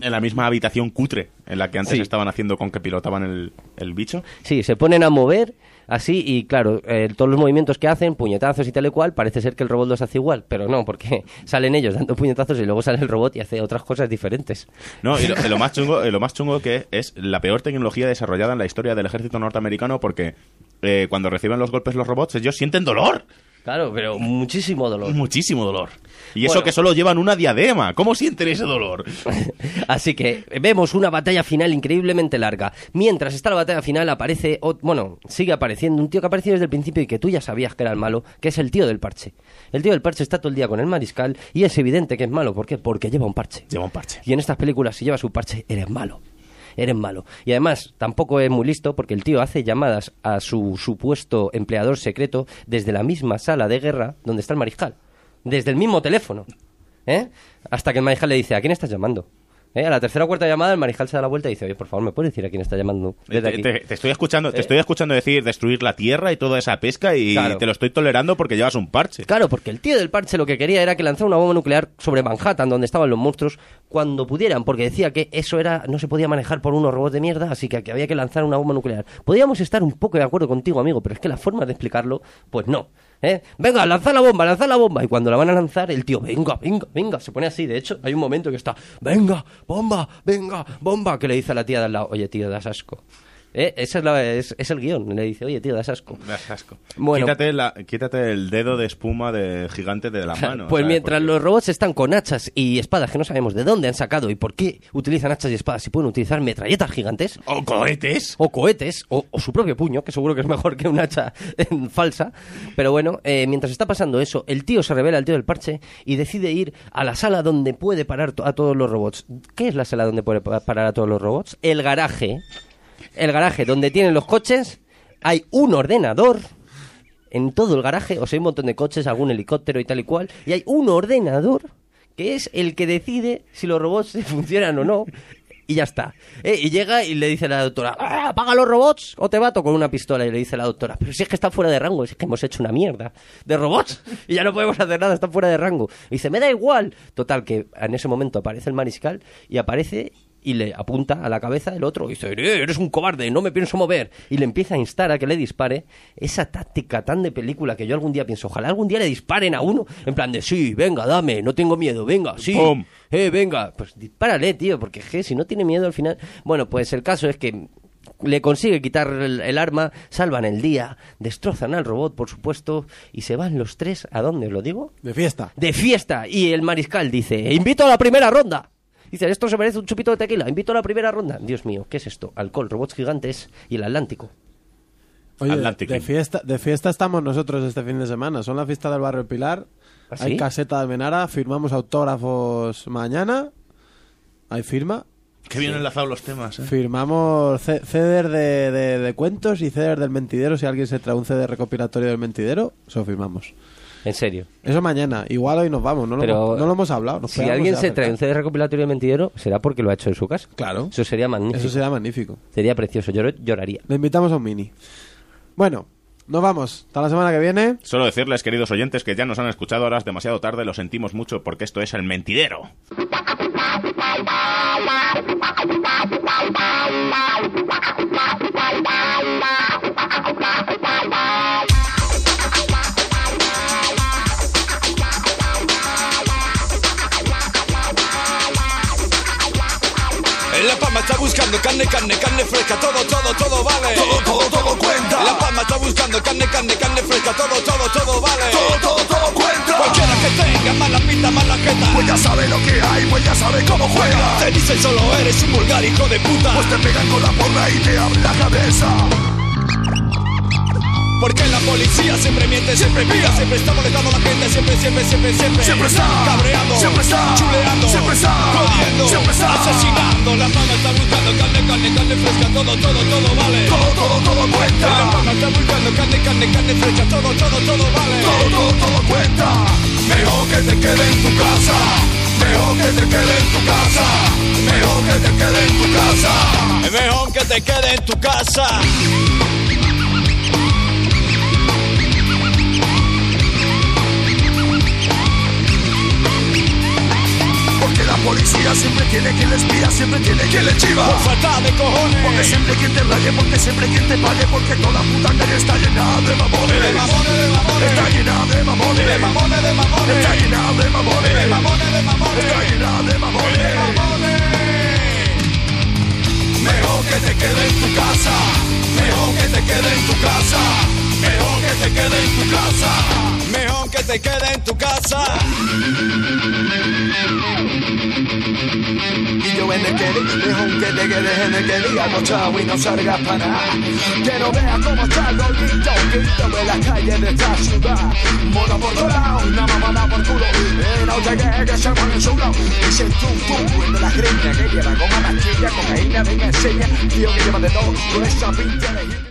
En la misma habitación cutre en la que antes Sí. estaban haciendo con que pilotaban el, el bicho. Sí, se ponen a mover así y claro, eh, todos los movimientos que hacen, puñetazos y tal y cual, parece ser que el robot los hace igual, pero no, porque salen ellos dando puñetazos y luego sale el robot y hace otras cosas diferentes. No, y lo, lo más chungo, lo más chungo que es la peor tecnología desarrollada en la historia del ejército norteamericano porque eh, cuando reciben los golpes los robots ellos sienten dolor. Claro, pero muchísimo dolor. Muchísimo dolor. Y eso que solo llevan una diadema. ¿Cómo sienten ese dolor? Así que vemos una batalla final increíblemente larga. Mientras está la batalla final aparece, bueno, sigue apareciendo un tío que ha aparecido desde el principio y que tú ya sabías que era el malo, que es el tío del parche. El tío del parche está todo el día con el mariscal y es evidente que es malo. ¿Por qué? Porque lleva un parche. Lleva un parche. Y en estas películas, si llevas un parche, eres malo. Eres malo. Y además, tampoco es muy listo porque el tío hace llamadas a su supuesto empleador secreto desde la misma sala de guerra donde está el mariscal. Desde el mismo teléfono. ¿Eh? Hasta que el mariscal le dice, ¿a quién estás llamando? ¿Eh? A la tercera o cuarta llamada, el mariscal se da la vuelta y dice, oye, por favor, ¿me puedes decir a quién está llamando desde Te, aquí? te- te estoy escuchando, te ¿Eh? estoy escuchando decir destruir la tierra y toda esa pesca y Claro. te lo estoy tolerando porque llevas un parche. Claro, porque el tío del parche lo que quería era que lanzara una bomba nuclear sobre Manhattan, donde estaban los monstruos, cuando pudieran, porque decía que eso era no se podía manejar por unos robots de mierda, así que, que había que lanzar una bomba nuclear. Podríamos estar un poco de acuerdo contigo, amigo, pero es que la forma de explicarlo, pues no. ¿Eh? Venga, lanzar la bomba, lanzar la bomba. Y cuando la van a lanzar, el tío, venga, venga, venga, se pone así. De hecho, hay un momento que está, venga, bomba, venga, bomba, que le dice a la tía de al lado, oye, tío, das asco. ¿Eh? Ese es, la- es- es el guion. Le dice, oye, tío, das asco. Das asco. Bueno. Quítate, la- quítate el dedo de espuma de gigante de la mano. Pues mientras los robots están con hachas y espadas que no sabemos de dónde han sacado y por qué utilizan hachas y espadas si pueden utilizar metralletas gigantes. O cohetes. O cohetes. O, o su propio puño, que seguro que es mejor que un hacha en falsa. Pero bueno, eh, mientras está pasando eso, el tío se revela, el tío del parche, y decide ir a la sala donde puede parar a todos los robots. ¿Qué es la sala donde puede pa- parar a todos los robots? El garaje. El garaje donde tienen los coches. Hay un ordenador en todo el garaje, o sea, hay un montón de coches, algún helicóptero y tal y cual, y hay un ordenador que es el que decide si los robots funcionan o no. Y ya está. Eh, Y llega y le dice a la doctora, "Ah, apaga los robots o te mato con una pistola. Y le dice la doctora, pero si es que están fuera de rango, es que hemos hecho una mierda de robots y ya no podemos hacer nada, están fuera de rango. Y dice, me da igual. Total, que en ese momento aparece el mariscal y aparece y le apunta a la cabeza el otro y dice, "Eh, eres un cobarde, no me pienso mover. Y le empieza a instar a que le dispare esa táctica tan de película que yo algún día pienso, ojalá algún día le disparen a uno, en plan de, sí, venga, dame, no tengo miedo, venga, sí. Pum. Eh, venga, pues dispárale, tío, porque je, si no tiene miedo al final... Bueno, pues el caso es que le consigue quitar el, el arma, salvan el día, destrozan al robot, por supuesto, y se van los tres, ¿a dónde os lo digo? De fiesta. de fiesta. Y el mariscal dice, invito a la primera ronda. Dice, esto se merece un chupito de tequila, invito a la primera ronda. Dios mío, ¿qué es esto? Alcohol, robots gigantes y el Atlántico. Oye, Atlantic. de fiesta, de fiesta estamos nosotros este fin de semana. Son la fiesta del barrio Pilar. ¿Ah, Hay sí? caseta de Almenara. Firmamos autógrafos mañana. Hay firma. Qué bien enlazados los temas, ¿eh? Firmamos ce- ceder de, de- de cuentos y ceder del mentidero. Si alguien se trae un CD recopilatorio del mentidero, eso firmamos. En serio. Eso mañana. Igual hoy nos vamos. No lo, Pero hemos, no lo hemos hablado. nos Si alguien se trae un CD recopilatorio de mentidero, será porque lo ha hecho en su casa. Claro. Eso sería magnífico. Eso sería magnífico. Sería precioso. Yo lloraría. Le invitamos a un mini. Bueno, nos vamos. Hasta la semana que viene. Solo decirles, queridos oyentes, que ya nos han escuchado ahora es demasiado tarde, lo sentimos mucho porque esto es el mentidero. Buscando carne, carne, carne fresca, todo, todo, todo vale. Todo, todo, todo cuenta. En La Palma está buscando carne, carne, carne fresca, todo, todo, todo vale. Todo, todo, todo cuenta. Cualquiera que tenga mala pinta, mala jeta. Pues ya sabe lo que hay, pues ya sabe cómo juega. Te dicen solo eres un vulgar hijo de puta. Pues te pegan con la porra y te abren la cabeza. Porque la policía siempre miente, siempre pilla, siempre está molestando a la gente, siempre, siempre, siempre, siempre. Siempre está, cabreando, siempre está, chuleando, siempre está, jodiendo, siempre está. asesinando. La palma está buscando carne, carne, carne fresca, todo, todo, todo vale. Todo, todo, todo cuenta. La palma está buscando carne, carne, carne fresca, todo, todo, todo vale. Todo, todo, todo cuenta. Mejor que te quede en tu casa. Mejor que te quede en tu casa. Mejor que te quede en tu casa. Es mejor que te quede en tu casa. Policía siempre tiene quien le espía, siempre tiene quien le chiva. Por falta de cojones. Porque siempre quien te raye, porque siempre quien te pague, porque toda puta calle está llena de mamones. De mamones, de mamones. Está llena de mamones. De mamones, de mamones. Está llena de mamones. De mamones, de mamones. Está llena de mamones. Mejor que te quede en tu casa. Mejor que te quede en tu casa. Mejor que te quede en tu casa. Mejor que te quede en tu casa. Y yo en el Kelly, mejor que te quedes en el Kelly Anochado y no salgas para nada. Que no veas cómo está el gordito Grito en la calle de esta ciudad. Mono por todos lados, una mamada por culo. Eh, no te quedes que se ponen su lado Dice tú, tú, el de la greña Que lleva goma pastilla, cocaína, venga enseña. Tío que lleva de todo, con esa pinta de